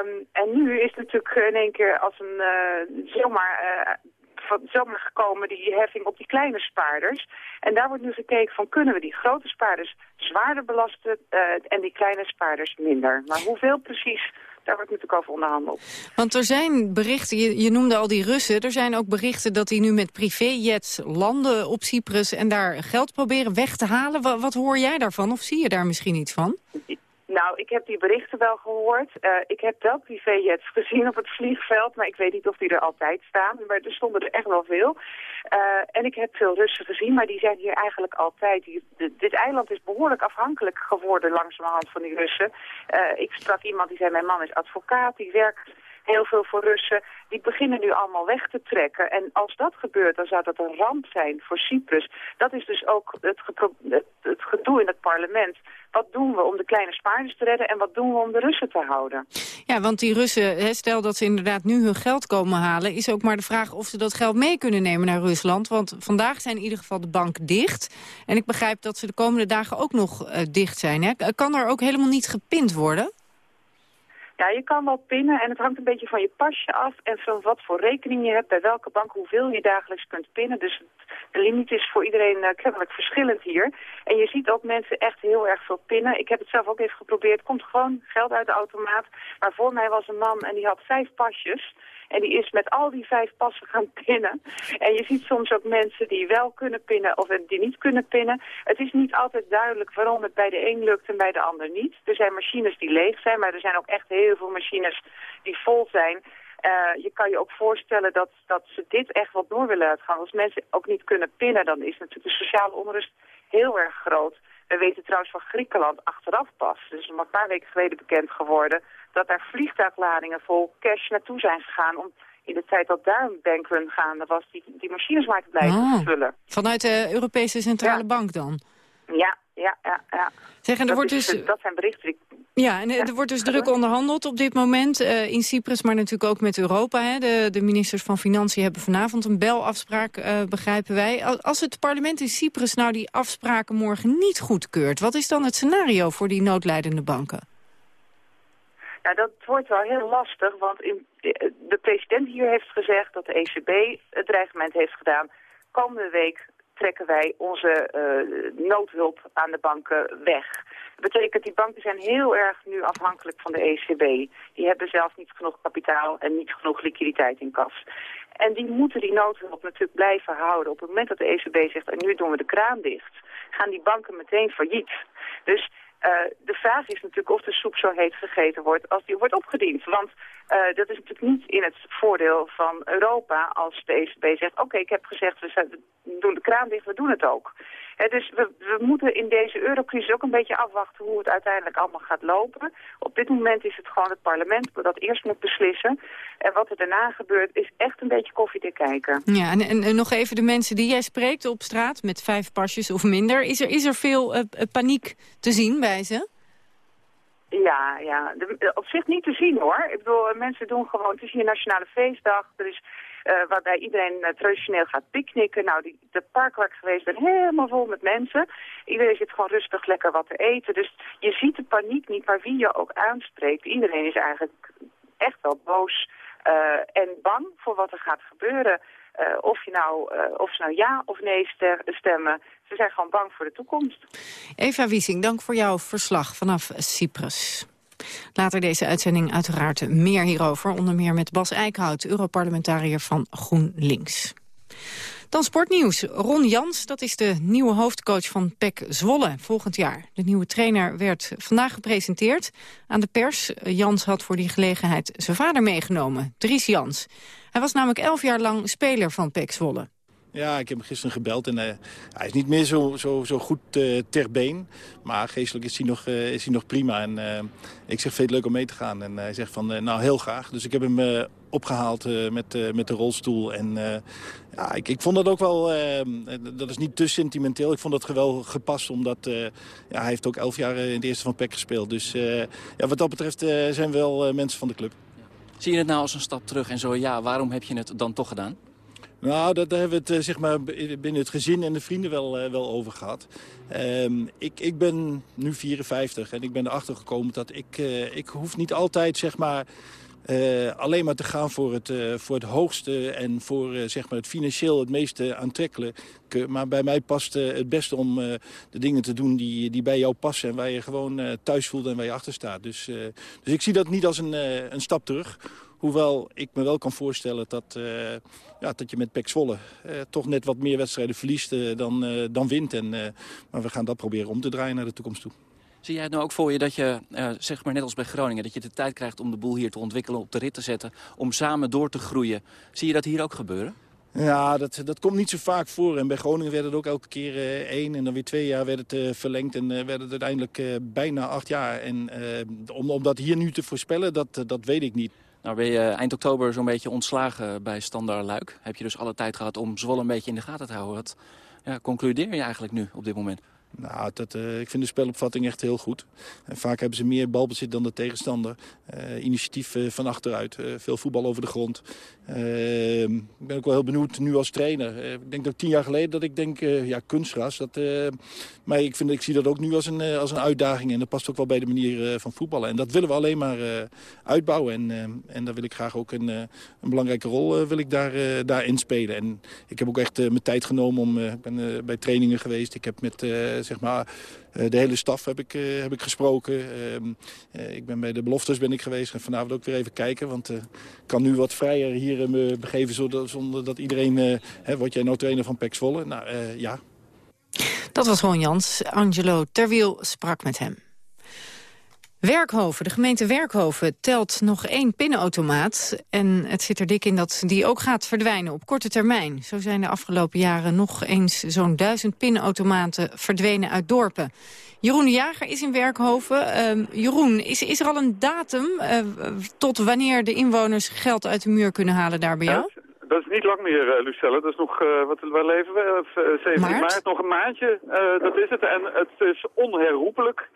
Um, en nu is het natuurlijk in één keer als een uh, zomaar uh, van, zomaar gekomen, die heffing op die kleine spaarders. En daar wordt nu gekeken van kunnen we die grote spaarders zwaarder belasten en die kleine spaarders minder. Maar hoeveel precies, daar wordt natuurlijk over onderhandeld. Want er zijn berichten, je, je, noemde al die Russen... er zijn ook berichten dat die nu met privéjets landen op Cyprus... en daar geld proberen weg te halen. Wat, wat hoor jij daarvan of zie je daar misschien iets van? Nou, ik heb die berichten wel gehoord. Uh, ik heb wel privéjets gezien op het vliegveld, maar ik weet niet of die er altijd staan. Maar er stonden er echt wel veel. Uh, en ik heb veel Russen gezien, maar die zijn hier eigenlijk altijd. Dit eiland is behoorlijk afhankelijk geworden langzamerhand van die Russen. Uh, ik sprak iemand die zei, mijn man is advocaat, die werkt heel veel voor Russen, die beginnen nu allemaal weg te trekken. En als dat gebeurt, dan zou dat een ramp zijn voor Cyprus. Dat is dus ook het, het gedoe in het parlement. Wat doen we om de kleine spaarders te redden en wat doen we om de Russen te houden? Ja, want die Russen, stel dat ze inderdaad nu hun geld komen halen... is ook maar de vraag of ze dat geld mee kunnen nemen naar Rusland. Want vandaag zijn in ieder geval de banken dicht. En ik begrijp dat ze de komende dagen ook nog uh, dicht zijn. Kan er ook helemaal niet gepind worden? Ja, je kan wel pinnen en het hangt een beetje van je pasje af en van wat voor rekening je hebt, bij welke bank, hoeveel je dagelijks kunt pinnen. Dus de limiet is voor iedereen uh, kennelijk verschillend hier. En je ziet ook mensen echt heel erg veel pinnen. Ik heb het zelf ook even geprobeerd. Komt gewoon geld uit de automaat. Maar voor mij was een man en die had vijf pasjes. En die is met al die vijf passen gaan pinnen. En je ziet soms ook mensen die wel kunnen pinnen of die niet kunnen pinnen. Het is niet altijd duidelijk waarom het bij de een lukt en bij de ander niet. Er zijn machines die leeg zijn, maar er zijn ook echt heel veel machines die vol zijn. Uh, je kan je ook voorstellen dat, dat ze dit echt wat door willen uitgaan. Als mensen ook niet kunnen pinnen, dan is natuurlijk de sociale onrust heel erg groot. We weten trouwens van Griekenland achteraf pas, dus een paar weken geleden bekend geworden dat daar vliegtuigladingen vol cash naartoe zijn gegaan... om in de tijd dat daar een bankrun gaande was, die, die machines maar te blijven oh, vullen. Vanuit de Europese Centrale Bank dan? Ja, ja, ja. ja. Zeg, en er dat, wordt is, dus... dat zijn berichten. Ja, en er wordt dus druk onderhandeld op dit moment uh, in Cyprus, maar natuurlijk ook met Europa. Hè. De, de ministers van Financiën hebben vanavond een belafspraak, uh, begrijpen wij. Als het parlement in Cyprus nou die afspraken morgen niet goedkeurt... wat is dan het scenario voor die noodlijdende banken? Nou, dat wordt wel heel lastig, want in, de president hier heeft gezegd dat de ECB het dreigement heeft gedaan. Komende week trekken wij onze uh, noodhulp aan de banken weg. Dat betekent, die banken zijn heel erg nu afhankelijk van de ECB. Die hebben zelf niet genoeg kapitaal en niet genoeg liquiditeit in kas. En die moeten die noodhulp natuurlijk blijven houden. Op het moment dat de ECB zegt, en nu doen we de kraan dicht, gaan die banken meteen failliet. Dus de vraag is natuurlijk of de soep zo heet gegeten wordt als die wordt opgediend. Want uh, dat is natuurlijk niet in het voordeel van Europa als de ECB zegt... oké, ik heb gezegd, we doen de kraan dicht, we doen het ook. He, dus we, we, moeten in deze eurocrisis ook een beetje afwachten hoe het uiteindelijk allemaal gaat lopen. Op dit moment is het gewoon het parlement dat eerst moet beslissen. En wat er daarna gebeurt is echt een beetje koffiedik kijken. Ja, en, en, nog even de mensen die jij spreekt op straat met vijf pasjes of minder. Is er, is er veel uh, paniek te zien bij ze? Ja, ja. De, op zich niet te zien hoor. Ik bedoel, mensen doen gewoon, het is hier Nationale Feestdag. Er is uh, waarbij iedereen traditioneel gaat picknicken. Nou, die, de park waar ik geweest ben, helemaal vol met mensen. Iedereen zit gewoon rustig lekker wat te eten. Dus je ziet de paniek niet, maar wie je ook aanspreekt. Iedereen is eigenlijk echt wel boos en bang voor wat er gaat gebeuren. Uh, of, je nou, uh, of ze nou ja of nee stemmen. Ze zijn gewoon bang voor de toekomst. Eva Wiesing, dank voor jouw verslag vanaf Cyprus. Later deze uitzending uiteraard meer hierover. Onder meer met Bas Eickhout, Europarlementariër van GroenLinks. Dan sportnieuws. Ron Jans, dat is de nieuwe hoofdcoach van PEC Zwolle volgend jaar. De nieuwe trainer werd vandaag gepresenteerd aan de pers. Jans had voor die gelegenheid zijn vader meegenomen, Dries Jans. Hij was namelijk elf jaar lang speler van PEC Zwolle. Ja, ik heb hem gisteren gebeld en uh, hij is niet meer zo, zo, zo goed uh, ter been. Maar geestelijk is hij nog, uh, is hij nog prima. En ik zeg veel leuk om mee te gaan. En hij zegt van, nou heel graag. Dus ik heb hem opgehaald met, met de rolstoel. En ja, ik, ik vond dat ook wel, dat is niet te sentimenteel. Ik vond dat wel gepast, omdat ja, hij heeft ook elf jaar in het eerste van PEC gespeeld. Dus ja, wat dat betreft zijn we wel mensen van de club. Zie je het nou als een stap terug en zo ja, waarom heb je het dan toch gedaan? Nou, daar, hebben we het eh, zeg maar, binnen het gezin en de vrienden wel, uh, wel over gehad. Um, ik, ik ben nu 54 en ik ben erachter gekomen dat ik, uh, ik hoef niet altijd zeg maar, alleen maar te gaan voor het, voor het hoogste en voor zeg maar het financieel het meest aantrekkelijke. Maar bij mij past het beste om de dingen te doen die, die bij jou passen... en waar je gewoon thuis voelt en waar je achter staat. Dus, dus ik zie dat niet als een, een stap terug. Hoewel ik me wel kan voorstellen dat, uh, ja, dat je met Pek Zwolle uh, toch net wat meer wedstrijden verliest uh, dan, dan wint. En, maar we gaan dat proberen om te draaien naar de toekomst toe. Zie jij het nou ook voor je dat je, zeg maar net als bij Groningen... dat je de tijd krijgt om de boel hier te ontwikkelen, op de rit te zetten... om samen door te groeien. Zie je dat hier ook gebeuren? Ja, dat, dat komt niet zo vaak voor. En bij Groningen werd het ook elke keer uh, één. En dan weer twee jaar werd het uh, verlengd. En uh, werd het uiteindelijk bijna acht jaar. En om, om dat hier nu te voorspellen, dat, dat weet ik niet. Nou ben je eind oktober zo'n beetje ontslagen bij Standard Luik. Heb je dus alle tijd gehad om Zwolle een beetje in de gaten te houden. Wat ja, concludeer je eigenlijk nu op dit moment? Nou, dat, uh, ik vind de spelopvatting echt heel goed. En vaak hebben ze meer balbezit dan de tegenstander. Uh, initiatief uh, van achteruit, veel voetbal over de grond. Ehm, ik ben ook wel heel benieuwd nu als trainer. ik denk dat tien jaar geleden dat ik denk, ja, kunstgras. Dat, maar ik, vind, ik zie dat ook nu als een, als een uitdaging. En dat past ook wel bij de manier van voetballen. En dat willen we alleen maar uitbouwen. En, en daar wil ik graag ook een, een belangrijke rol wil ik daar, daarin spelen. En ik heb ook echt mijn tijd genomen om... ik ben bij trainingen geweest. Ik heb met eh, zeg maar, eh, de hele staf heb ik, eh, heb ik gesproken. Ehm, ik ben bij de beloftes ben ik geweest. En vanavond ook weer even kijken. Want ik kan nu wat vrijer hier me begeven zonder, dat iedereen... Hè, word jij nou trainer van Pek Zwolle? Nou, ja. Dat was Ron Jans. Angelo Terwiel sprak met hem. Werkhoven, de gemeente Werkhoven telt nog één pinautomaat. En het zit er dik in dat die ook gaat verdwijnen op korte termijn. Zo zijn de afgelopen jaren nog eens zo'n duizend pinautomaten verdwenen uit dorpen. Jeroen de Jager is in Werkhoven. Uh, Jeroen, is, is er al een datum uh, tot wanneer de inwoners geld uit de muur kunnen halen daar bij jou? Dat is niet lang meer, uh, Lucelle. Dat is nog, uh, wat, waar leven we? Uh, 17 maart? maart? nog een maandje. dat is het. En het is onherroepelijk.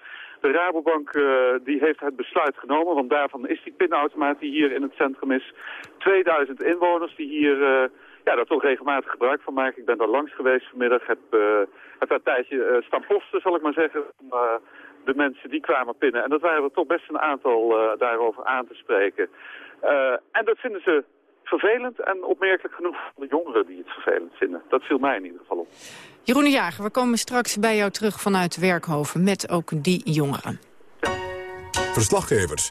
De Rabobank uh, die heeft het besluit genomen, want daarvan is die pinautomaat die hier in het centrum is. 2000 inwoners die hier uh, ja, daar toch regelmatig gebruik van maken. Ik ben daar langs geweest vanmiddag, heb, uh, heb daar een tijdje staan posten, zal ik maar zeggen. de mensen die kwamen pinnen. En dat waren er toch best een aantal daarover aan te spreken. en dat vinden ze vervelend en opmerkelijk genoeg de jongeren die het vervelend vinden. Dat viel mij in ieder geval op. Jeroen Jager, we komen straks bij jou terug vanuit Werkhoven met ook die jongeren. Verslaggevers.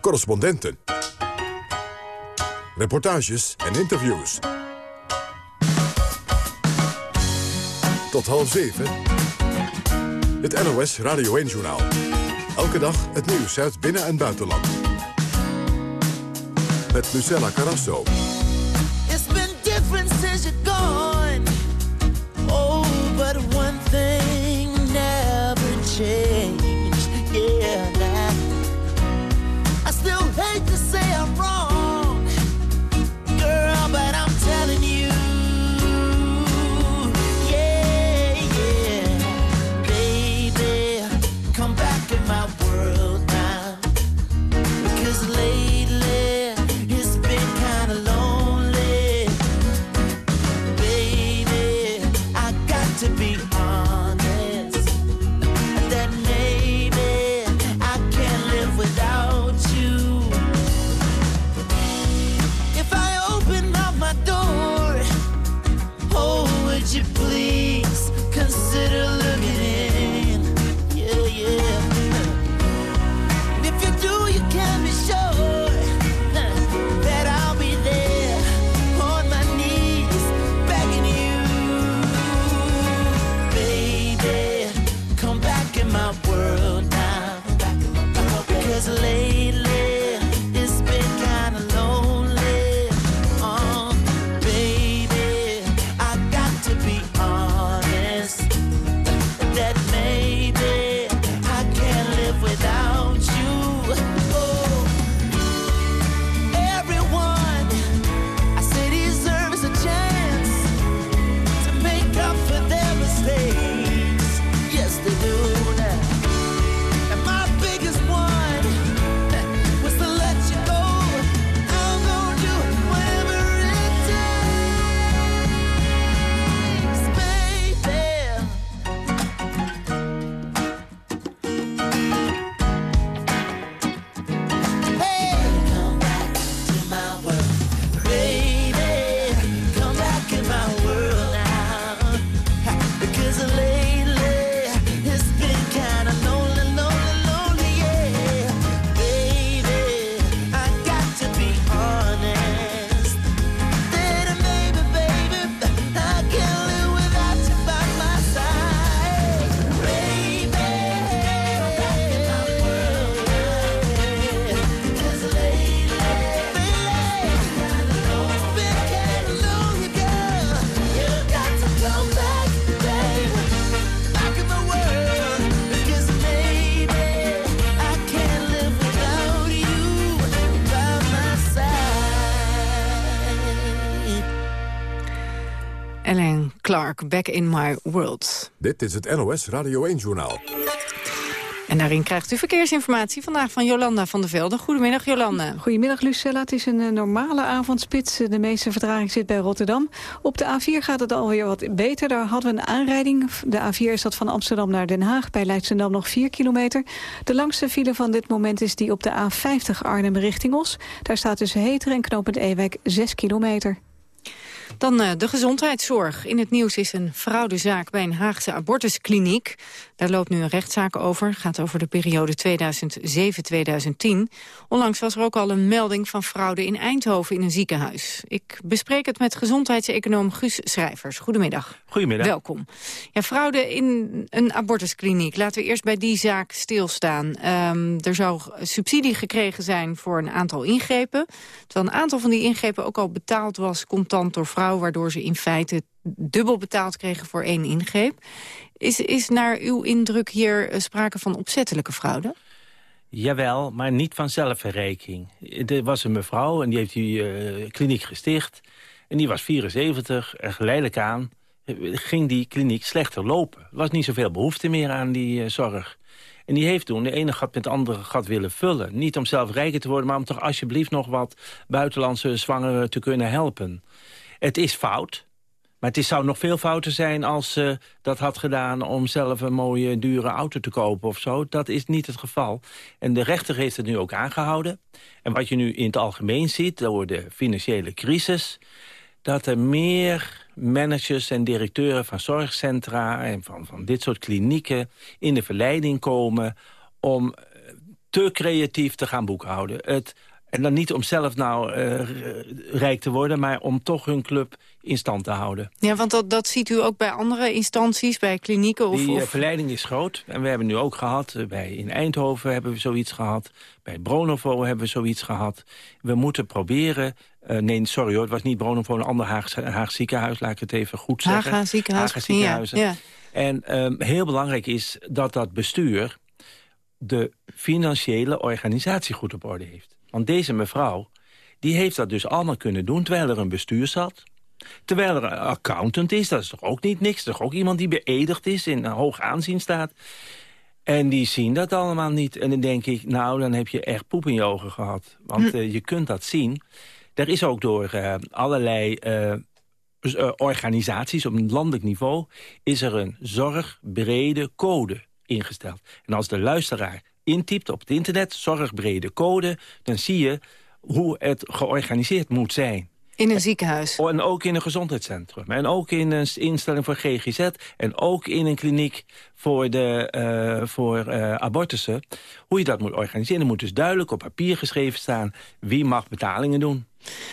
Correspondenten. Reportages en interviews. Tot half zeven. Het NOS Radio 1-journaal. Elke dag het nieuws uit binnen- en buitenland. Met Lucella Carrasso. Clark, Back in My World. Dit is het NOS Radio 1-journaal. En daarin krijgt u verkeersinformatie vandaag van Jolanda van der Velde. Goedemiddag, Jolanda. Goedemiddag, Lucella. Het is een eh, normale avondspits. De meeste vertraging zit bij Rotterdam. Op de A4 gaat het alweer wat beter. Daar hadden we een aanrijding. De A4 is dat van Amsterdam naar Den Haag. Bij Leidschendam nog 4 kilometer. De langste file van dit moment is die op de A50 Arnhem richting Os. Daar staat tussen Heter en Knopend Ewijk 6 kilometer. Dan uh, de gezondheidszorg. In het nieuws is een fraudezaak bij een Haagse abortuskliniek. Daar loopt nu een rechtszaak over. gaat over de periode 2007-2010. Onlangs was er ook al een melding van fraude in Eindhoven in een ziekenhuis. Ik bespreek het met gezondheidseconoom Guus Schrijvers. Goedemiddag. Goedemiddag. Welkom. Ja, fraude in een abortuskliniek. Laten we eerst bij die zaak stilstaan. Um, er zou subsidie gekregen zijn voor een aantal ingrepen. Terwijl een aantal van die ingrepen ook al betaald was contant door vrouw, waardoor ze in feite dubbel betaald kregen voor één ingreep. Is, is naar uw indruk hier eh, sprake van opzettelijke fraude? Jawel, maar niet van zelfverrijking. Er was een mevrouw en die heeft die uh, kliniek gesticht. En die was 74 en geleidelijk aan eh, ging die kliniek slechter lopen. Er was niet zoveel behoefte meer aan die zorg. En die heeft toen de ene gat met het andere gat willen vullen. Niet om zelf rijker te worden, maar om toch alsjeblieft nog wat buitenlandse zwangeren te kunnen helpen. Het is fout. Maar het zou nog veel fouter zijn als ze dat had gedaan... om zelf een mooie, dure auto te kopen of zo. Dat is niet het geval. En de rechter heeft het nu ook aangehouden. En wat je nu in het algemeen ziet, door de financiële crisis... dat er meer managers en directeuren van zorgcentra... en van, van dit soort klinieken in de verleiding komen... om te creatief te gaan boekhouden. Het en dan niet om zelf nou uh, rijk te worden... maar om toch hun club in stand te houden. Ja, want dat, dat ziet u ook bij andere instanties, bij klinieken? Of, Die of... verleiding is groot. En we hebben nu ook gehad, eh, bij, in Eindhoven hebben we zoiets gehad. Bij Bronovo hebben we zoiets gehad. We moeten proberen... Nee, sorry hoor, het was niet Bronovo, een ander Haag, Haag ziekenhuis. Laat ik het even goed zeggen. Haga ziekenhuis. Ziekenhuizen. Ja, ja. En um, heel belangrijk is dat dat bestuur... de financiële organisatie goed op orde heeft. Want deze mevrouw, die heeft dat dus allemaal kunnen doen... terwijl er een bestuur zat. Terwijl er een accountant is, dat is toch ook niet niks. Toch ook iemand die beëdigd is, in een hoog aanzien staat. En die zien dat allemaal niet. En dan denk ik, nou, dan heb je echt poep in je ogen gehad. Want hm. uh, je kunt dat zien. Er is ook door uh, allerlei uh, organisaties op een landelijk niveau... is er een zorgbrede code ingesteld. En als de luisteraar intypt op het internet, zorgbrede code... dan zie je hoe het georganiseerd moet zijn. In een ziekenhuis? En ook in een gezondheidscentrum. En ook in een instelling voor GGZ. En ook in een kliniek voor, de, uh, voor uh, abortussen. Hoe je dat moet organiseren. Er moet dus duidelijk op papier geschreven staan... wie mag betalingen doen.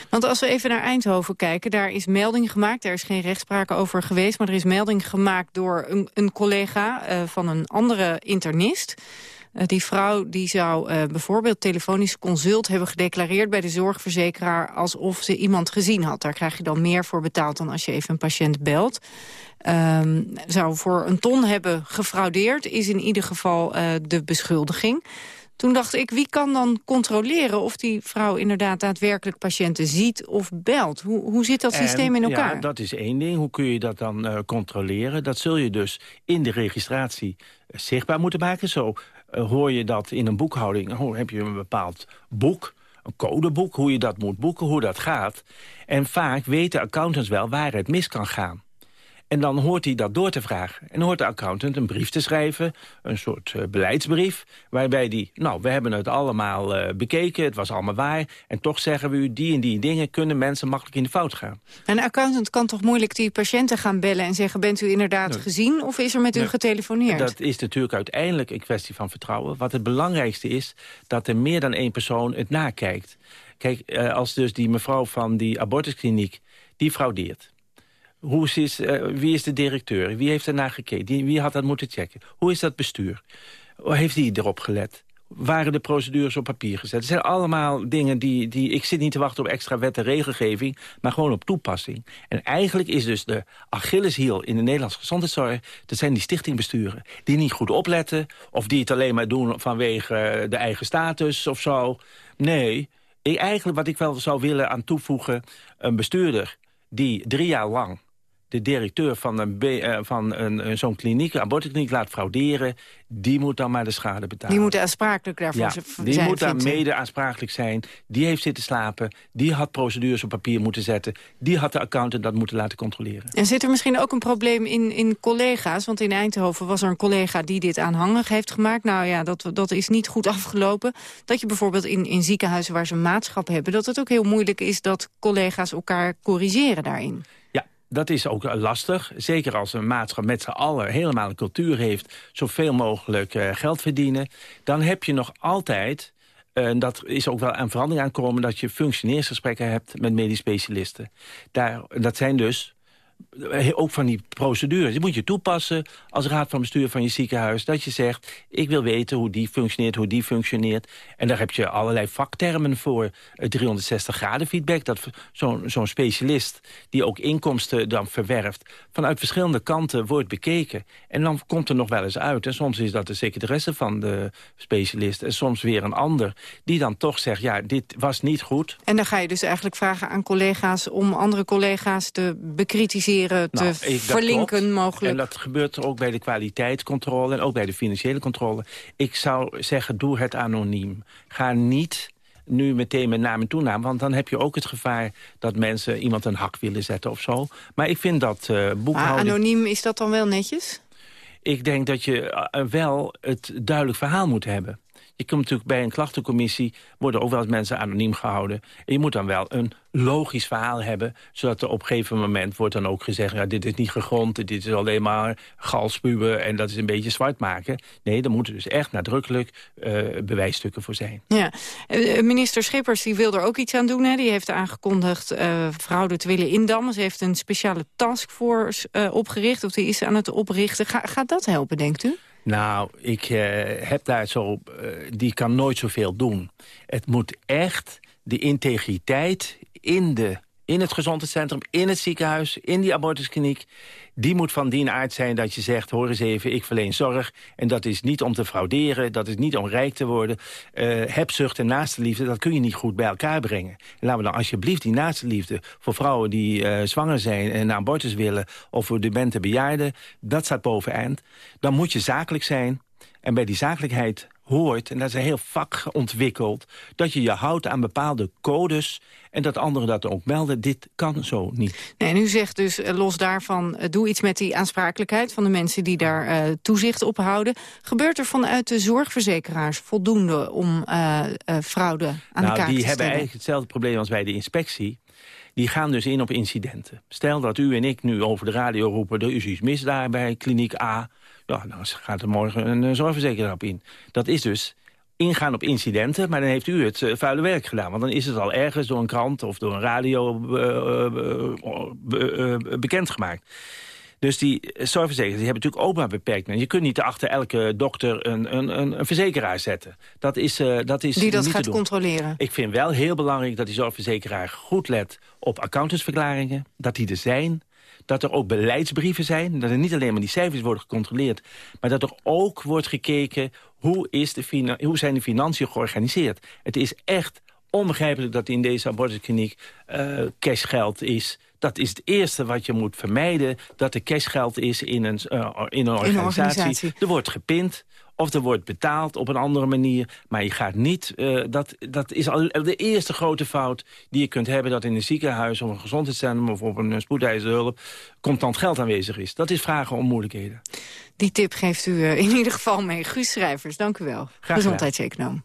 Want als we even naar Eindhoven kijken, daar is melding gemaakt. Er is geen rechtspraak over geweest, maar er is melding gemaakt door een, een collega uh, van een andere internist. Uh, die vrouw die zou uh, bijvoorbeeld telefonisch consult hebben gedeclareerd bij de zorgverzekeraar alsof ze iemand gezien had. Daar krijg je dan meer voor betaald dan als je even een patiënt belt. Um, zou voor een ton hebben gefraudeerd, is in ieder geval uh, de beschuldiging. Toen dacht ik, wie kan dan controleren of die vrouw inderdaad daadwerkelijk patiënten ziet of belt? Hoe, hoe zit dat systeem in elkaar? Ja, dat is één ding. Hoe kun je dat dan uh, controleren? Dat zul je dus in de registratie zichtbaar moeten maken. Zo hoor je dat in een boekhouding, oh, heb je een bepaald boek een codeboek, hoe je dat moet boeken, hoe dat gaat. En vaak weten accountants wel waar het mis kan gaan. En dan hoort hij dat door te vragen. En dan hoort de accountant een brief te schrijven, een soort uh, beleidsbrief... waarbij die, nou, we hebben het allemaal uh, bekeken, het was allemaal waar... en toch zeggen we u, die en die dingen kunnen mensen makkelijk in de fout gaan. Een accountant kan toch moeilijk die patiënten gaan bellen en zeggen... bent u inderdaad nee. gezien of is er met nee. u getelefoneerd? Dat is natuurlijk uiteindelijk een kwestie van vertrouwen. Wat het belangrijkste is, dat er meer dan één persoon het nakijkt. Kijk, uh, als dus die mevrouw van die abortuskliniek, die fraudeert... Hoe is, uh, wie is de directeur? Wie heeft ernaar gekeken? Wie had dat moeten checken? Hoe is dat bestuur? Heeft die erop gelet? Waren de procedures op papier gezet? Het zijn allemaal dingen die, die... Ik zit niet te wachten op extra wet en regelgeving... maar gewoon op toepassing. En eigenlijk is dus de Achilleshiel in de Nederlandse gezondheidszorg... dat zijn die stichtingbesturen. Die niet goed opletten... of die het alleen maar doen vanwege de eigen status of zo. Nee, ik, eigenlijk wat ik wel zou willen aan toevoegen... een bestuurder die drie jaar lang de directeur van, een, uh, van een, zo'n kliniek, een abortuskliniek, laat frauderen... die moet dan maar de schade betalen. Die moet aansprakelijk daarvoor ja, zijn. Die moet daar mede aansprakelijk zijn. Die heeft zitten slapen. Die had procedures op papier moeten zetten. Die had de accountant dat moeten laten controleren. En zit er misschien ook een probleem in, in collega's? Want in Eindhoven was er een collega die dit aanhangig heeft gemaakt. Nou ja, dat, dat is niet goed afgelopen. Dat je bijvoorbeeld in, in ziekenhuizen waar ze maatschap hebben... dat het ook heel moeilijk is dat collega's elkaar corrigeren daarin dat is ook lastig. Zeker als een maatschappij met z'n allen helemaal een cultuur heeft... zoveel mogelijk uh, geld verdienen. Dan heb je nog altijd... En uh, dat is ook wel aan verandering aankomen... dat je functioneersgesprekken hebt met medisch specialisten. Daar, dat zijn dus ook van die procedures. Die moet je toepassen als raad van bestuur van je ziekenhuis. Dat je zegt, ik wil weten hoe die functioneert, hoe die functioneert. En daar heb je allerlei vaktermen voor. 360 graden feedback. Dat zo'n zo'n specialist die ook inkomsten dan verwerft... vanuit verschillende kanten wordt bekeken. En dan komt er nog wel eens uit. En soms is dat de secretaresse van de specialist. En soms weer een ander. Die dan toch zegt, ja, dit was niet goed. En dan ga je dus eigenlijk vragen aan collega's... om andere collega's te bekritiseren te nou, verlinken mogelijk. En dat gebeurt ook bij de kwaliteitscontrole en ook bij de financiële controle. Ik zou zeggen, doe het anoniem. Ga niet nu meteen met naam en toenaam. Want dan heb je ook het gevaar dat mensen iemand een hak willen zetten of zo. Maar ik vind dat uh, boekhouding... anoniem, is dat dan wel netjes? Ik denk dat je uh, wel het duidelijk verhaal moet hebben. Je komt natuurlijk bij een klachtencommissie... worden ook wel eens mensen anoniem gehouden. En je moet dan wel een logisch verhaal hebben... zodat er op een gegeven moment wordt dan ook gezegd... Ja, dit is niet gegrond, dit is alleen maar galspuwen... en dat is een beetje zwart maken. Nee, daar moeten dus echt nadrukkelijk uh, bewijsstukken voor zijn. Ja, uh, minister Schippers die wil er ook iets aan doen. Hè? Die heeft aangekondigd uh, fraude te willen indammen. Ze heeft een speciale taskforce opgericht, of die is aan het oprichten. Ga, gaat dat helpen, denkt u? Nou, ik heb daar zo... die kan nooit zoveel doen. Het moet echt de integriteit in, de, in het gezondheidscentrum, in het ziekenhuis, in die abortuskliniek... die moet van die aard zijn dat je zegt, hoor eens even, ik verleen zorg... en dat is niet om te frauderen, dat is niet om rijk te worden. Uh, hebzucht en naastenliefde, dat kun je niet goed bij elkaar brengen. En laten we dan alsjeblieft die naastenliefde voor vrouwen die uh, zwanger zijn... en een abortus willen, of voor demente bejaarden, dat staat boveneind. Dan moet je zakelijk zijn... En bij die zakelijkheid hoort, en dat is een heel vak ontwikkeld... dat je je houdt aan bepaalde codes en dat anderen dat ook melden. Dit kan zo niet. Nee, en u zegt dus, eh, los daarvan, eh, doe iets met die aansprakelijkheid... van de mensen die daar uh, toezicht op houden. Gebeurt er vanuit de zorgverzekeraars voldoende om uh, uh, fraude aan nou, de kaart te stellen? Die hebben eigenlijk hetzelfde probleem als bij de inspectie die gaan dus in op incidenten. Stel dat u en ik nu over de radio roepen... er is iets mis daar bij kliniek A. Ja, dan gaat er morgen een zorgverzekeraar op in. Dat is dus ingaan op incidenten, maar dan heeft u het uh, vuile werk gedaan. Want dan is het al ergens door een krant of door een radio uh, uh, bekendgemaakt. Dus die zorgverzekeraars die hebben natuurlijk ook maar beperkt. Je kunt niet achter elke dokter een, een, een, een verzekeraar zetten. Dat is, uh, dat is die dat niet gaat te doen. controleren. Ik vind wel heel belangrijk dat die zorgverzekeraar goed let op accountantsverklaringen. Dat die er zijn dat er ook beleidsbrieven zijn. Dat er niet alleen maar die cijfers worden gecontroleerd... maar dat er ook wordt gekeken hoe, is de hoe zijn de financiën georganiseerd. Het is echt onbegrijpelijk dat in deze abortuskliniek uh, cashgeld is... Dat is het eerste wat je moet vermijden. Dat er cashgeld is in een, uh, in een organisatie. In een organisatie. Er wordt gepind. Of er wordt betaald op een andere manier. Maar je gaat niet... Uh, dat, dat is al de eerste grote fout die je kunt hebben... dat in een ziekenhuis of een gezondheidscentrum... of op een spoedeisende contant geld aanwezig is. Dat is vragen om moeilijkheden. Die tip geeft u uh, in ieder geval mee. Guus Schrijvers, dank u wel. Gezondheidseconoom.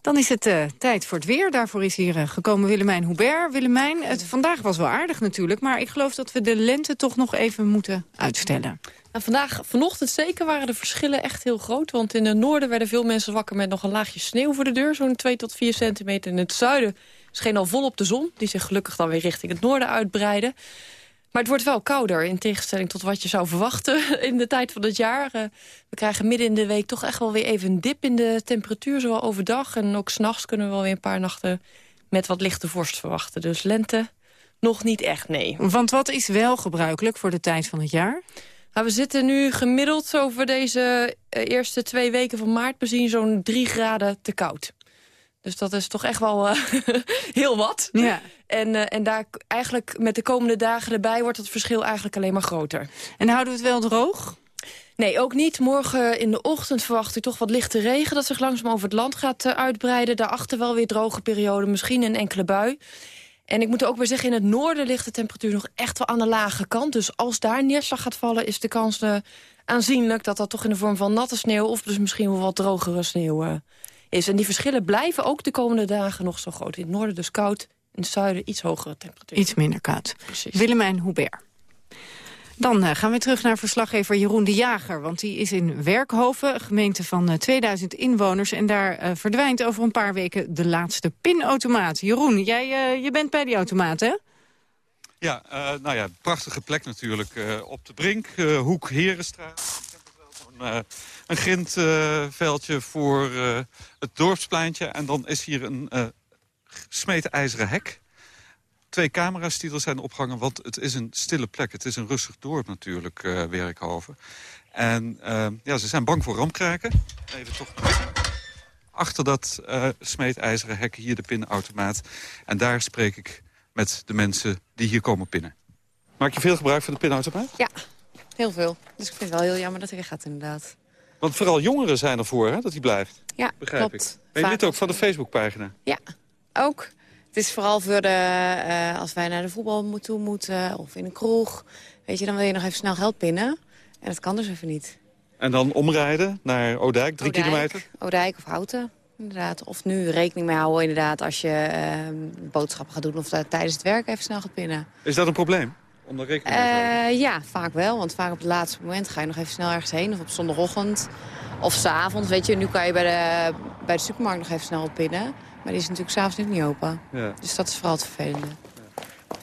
Dan is het uh, tijd voor het weer. Daarvoor is hier uh, gekomen Willemijn Hubert. Willemijn, het vandaag was wel aardig natuurlijk... maar ik geloof dat we de lente toch nog even moeten uitstellen. Nou, vandaag, vanochtend zeker waren de verschillen echt heel groot. Want in het noorden werden veel mensen wakker met nog een laagje sneeuw voor de deur. Zo'n 2 tot 4 centimeter. In het zuiden scheen al volop de zon. Die zich gelukkig dan weer richting het noorden uitbreiden. Maar het wordt wel kouder, in tegenstelling tot wat je zou verwachten in de tijd van het jaar. Uh, we krijgen midden in de week toch echt wel weer even een dip in de temperatuur, zowel overdag. En ook s'nachts kunnen we wel weer een paar nachten met wat lichte vorst verwachten. Dus lente nog niet echt, nee. Want wat is wel gebruikelijk voor de tijd van het jaar? Nou, we zitten nu gemiddeld over deze eerste twee weken van maart bezien zo'n drie graden te koud. Dus dat is toch echt wel heel wat. Ja. En, en daar eigenlijk met de komende dagen erbij wordt het verschil eigenlijk alleen maar groter. En houden we het wel droog? Nee, ook niet. Morgen in de ochtend verwacht ik toch wat lichte regen... dat zich langzaam over het land gaat uitbreiden. Daarachter wel weer droge periode, misschien een enkele bui. En ik moet ook weer zeggen, in het noorden ligt de temperatuur nog echt wel aan de lage kant. Dus als daar neerslag gaat vallen, is de kans uh, aanzienlijk... dat dat toch in de vorm van natte sneeuw of dus misschien wel wat drogere sneeuw uh, is. En die verschillen blijven ook de komende dagen nog zo groot. In het noorden dus koud, in het zuiden iets hogere temperatuur. Iets minder koud. Precies. Willemijn Hubert. Dan uh, gaan we terug naar verslaggever Jeroen de Jager. Want die is in Werkhoven, een gemeente van uh, 2000 inwoners. En daar uh, verdwijnt over een paar weken de laatste pinautomaat. Jeroen, jij je bent bij die automaat, hè? Ja, nou ja, prachtige plek natuurlijk. op de Brink, Hoek Herenstraat. Een, een grindveldje voor het dorpspleintje. En dan is hier een smeedijzeren hek twee camera's die er zijn opgehangen. Want het is een stille plek. Het is een rustig dorp natuurlijk, uh, Werkhoven. En uh, ja, ze zijn bang voor ramkraken. Even toch Achter dat uh, smeedijzeren hek hier de pinautomaat. En daar spreek ik met de mensen die hier komen pinnen. Maak je veel gebruik van de pinautomaat? Ja, heel veel. Dus ik vind het wel heel jammer dat hij gaat inderdaad. Want vooral jongeren zijn ervoor, hè, dat hij blijft. Ja, Begrijp klopt. Ik. Ben je lid ook van de Facebookpagina? Ja, ook. Het is vooral voor de, uh, als wij naar de voetbal toe moeten of in een kroeg. Weet je, dan wil je nog even snel geld pinnen. En dat kan dus even niet. En dan omrijden naar Oudijk, drie Oudijk, kilometer? Oudijk of Houten, inderdaad. Of nu rekening mee houden inderdaad als je uh, boodschappen gaat doen... of tijdens het werk even snel gaat pinnen. Is dat een probleem? Om daar rekening mee te houden? Uh, ja, vaak wel. Want vaak op het laatste moment ga je nog even snel ergens heen. Of op zondagochtend. Of s'avonds. Weet je, nu kan je bij de, bij de supermarkt nog even snel pinnen. Maar die is natuurlijk s'avonds niet niet open. Ja. Dus dat is vooral het vervelende.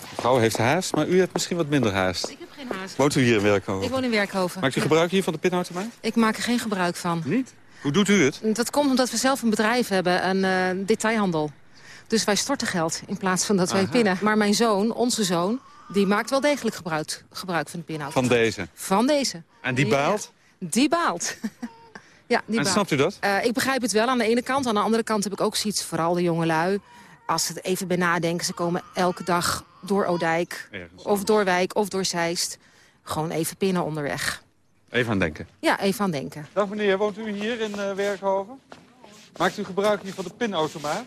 Mevrouw heeft haast, maar u hebt misschien wat minder haast. Ik heb geen haast. Woont u hier in Werkhoven? Ik woon in Werkhoven. Maakt u gebruik hier van de pinautomaat? Ik maak er geen gebruik van. Niet? Hoe doet u het? Dat komt omdat we zelf een bedrijf hebben, een uh, detailhandel. Dus wij storten geld in plaats van dat wij Aha. pinnen. Maar mijn zoon, onze zoon, die maakt wel degelijk gebruik, gebruik van de pinautomaat. Van deze? Van deze. En die baalt? Die baalt. ja, die En snapt u dat? Uh, ik begrijp het wel aan de ene kant. Aan de andere kant heb ik ook zoiets, vooral de jongelui. Als ze het even bij nadenken, ze komen elke dag door Oudijk... Ergens. of door Wijk of door Zeist. Gewoon even pinnen onderweg. Even aan denken. Ja, even aan denken. Dag meneer, woont u hier in uh, Werkhoven? Maakt u gebruik hier van de pinautomaat?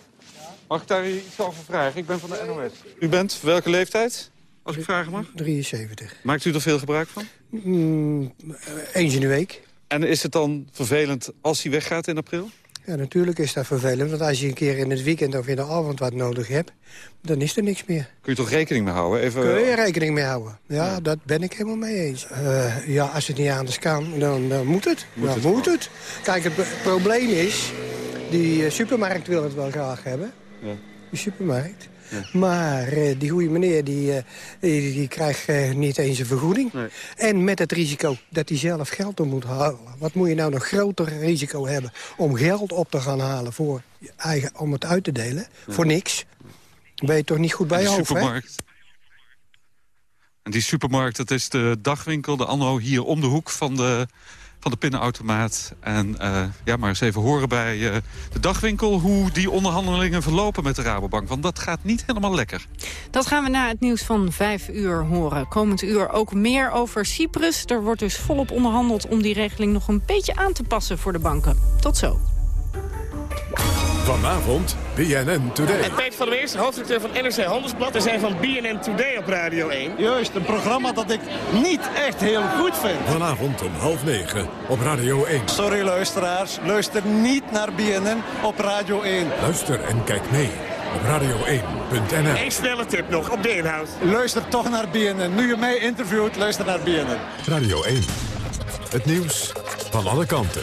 Mag ik daar iets over vragen? Ik ben van de NOS. U bent welke leeftijd? Als ik vragen mag? 73. Maakt u er veel gebruik van? Mm, eens in de week. En is het dan vervelend als hij weggaat in april? Ja, natuurlijk is dat vervelend. Want als je een keer in het weekend of in de avond wat nodig hebt... dan is er niks meer. Kun je toch rekening mee houden? Even... Kun je rekening mee houden. Ja, ja. dat ben ik helemaal mee eens. Uh, ja, als het niet anders kan, dan, dan moet het. Moet dan het moet het. Kijk, het probleem is... die uh, supermarkt wil het wel graag hebben. Ja. Die supermarkt. Maar uh, die goede meneer die, uh, die, die, krijgt uh, niet eens een vergoeding. Nee. En met het risico dat hij zelf geld op moet halen. Wat moet je nou nog groter risico hebben om geld op te gaan halen voor eigen, om het uit te delen? Voor niks. Ben je toch niet goed bij je hoofd, supermarkt. En die supermarkt, dat is de dagwinkel, de Anno, hier om de hoek van de, van de pinnenautomaat. En uh, ja, maar eens even horen bij uh, de dagwinkel hoe die onderhandelingen verlopen met de Rabobank. Want dat gaat niet helemaal lekker. Dat gaan we na het nieuws van vijf uur horen. Komend uur ook meer over Cyprus. Er wordt dus volop onderhandeld om die regeling nog een beetje aan te passen voor de banken. Tot zo. Vanavond BNN Today. En Peter van der Weers, hoofdredacteur van NRC Handelsblad. We zijn van BNN Today op Radio 1. Juist, een programma dat ik niet echt heel goed vind. Vanavond om half negen op Radio 1. Sorry luisteraars, luister niet naar BNN op Radio 1. Luister en kijk mee op radio1.nl. Eén snelle tip nog op de inhoud. Luister toch naar BNN. Nu je mij interviewt, luister naar BNN. Radio 1. Het nieuws van alle kanten.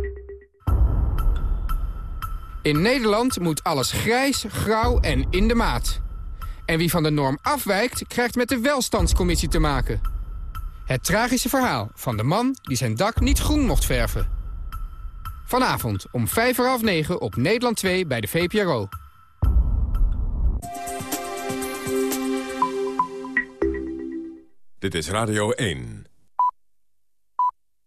In Nederland moet alles grijs, grauw en in de maat. En wie van de norm afwijkt, krijgt met de welstandscommissie te maken. Het tragische verhaal van de man die zijn dak niet groen mocht verven. Vanavond om vijf voor half negen op Nederland 2 bij de VPRO. Dit is Radio 1.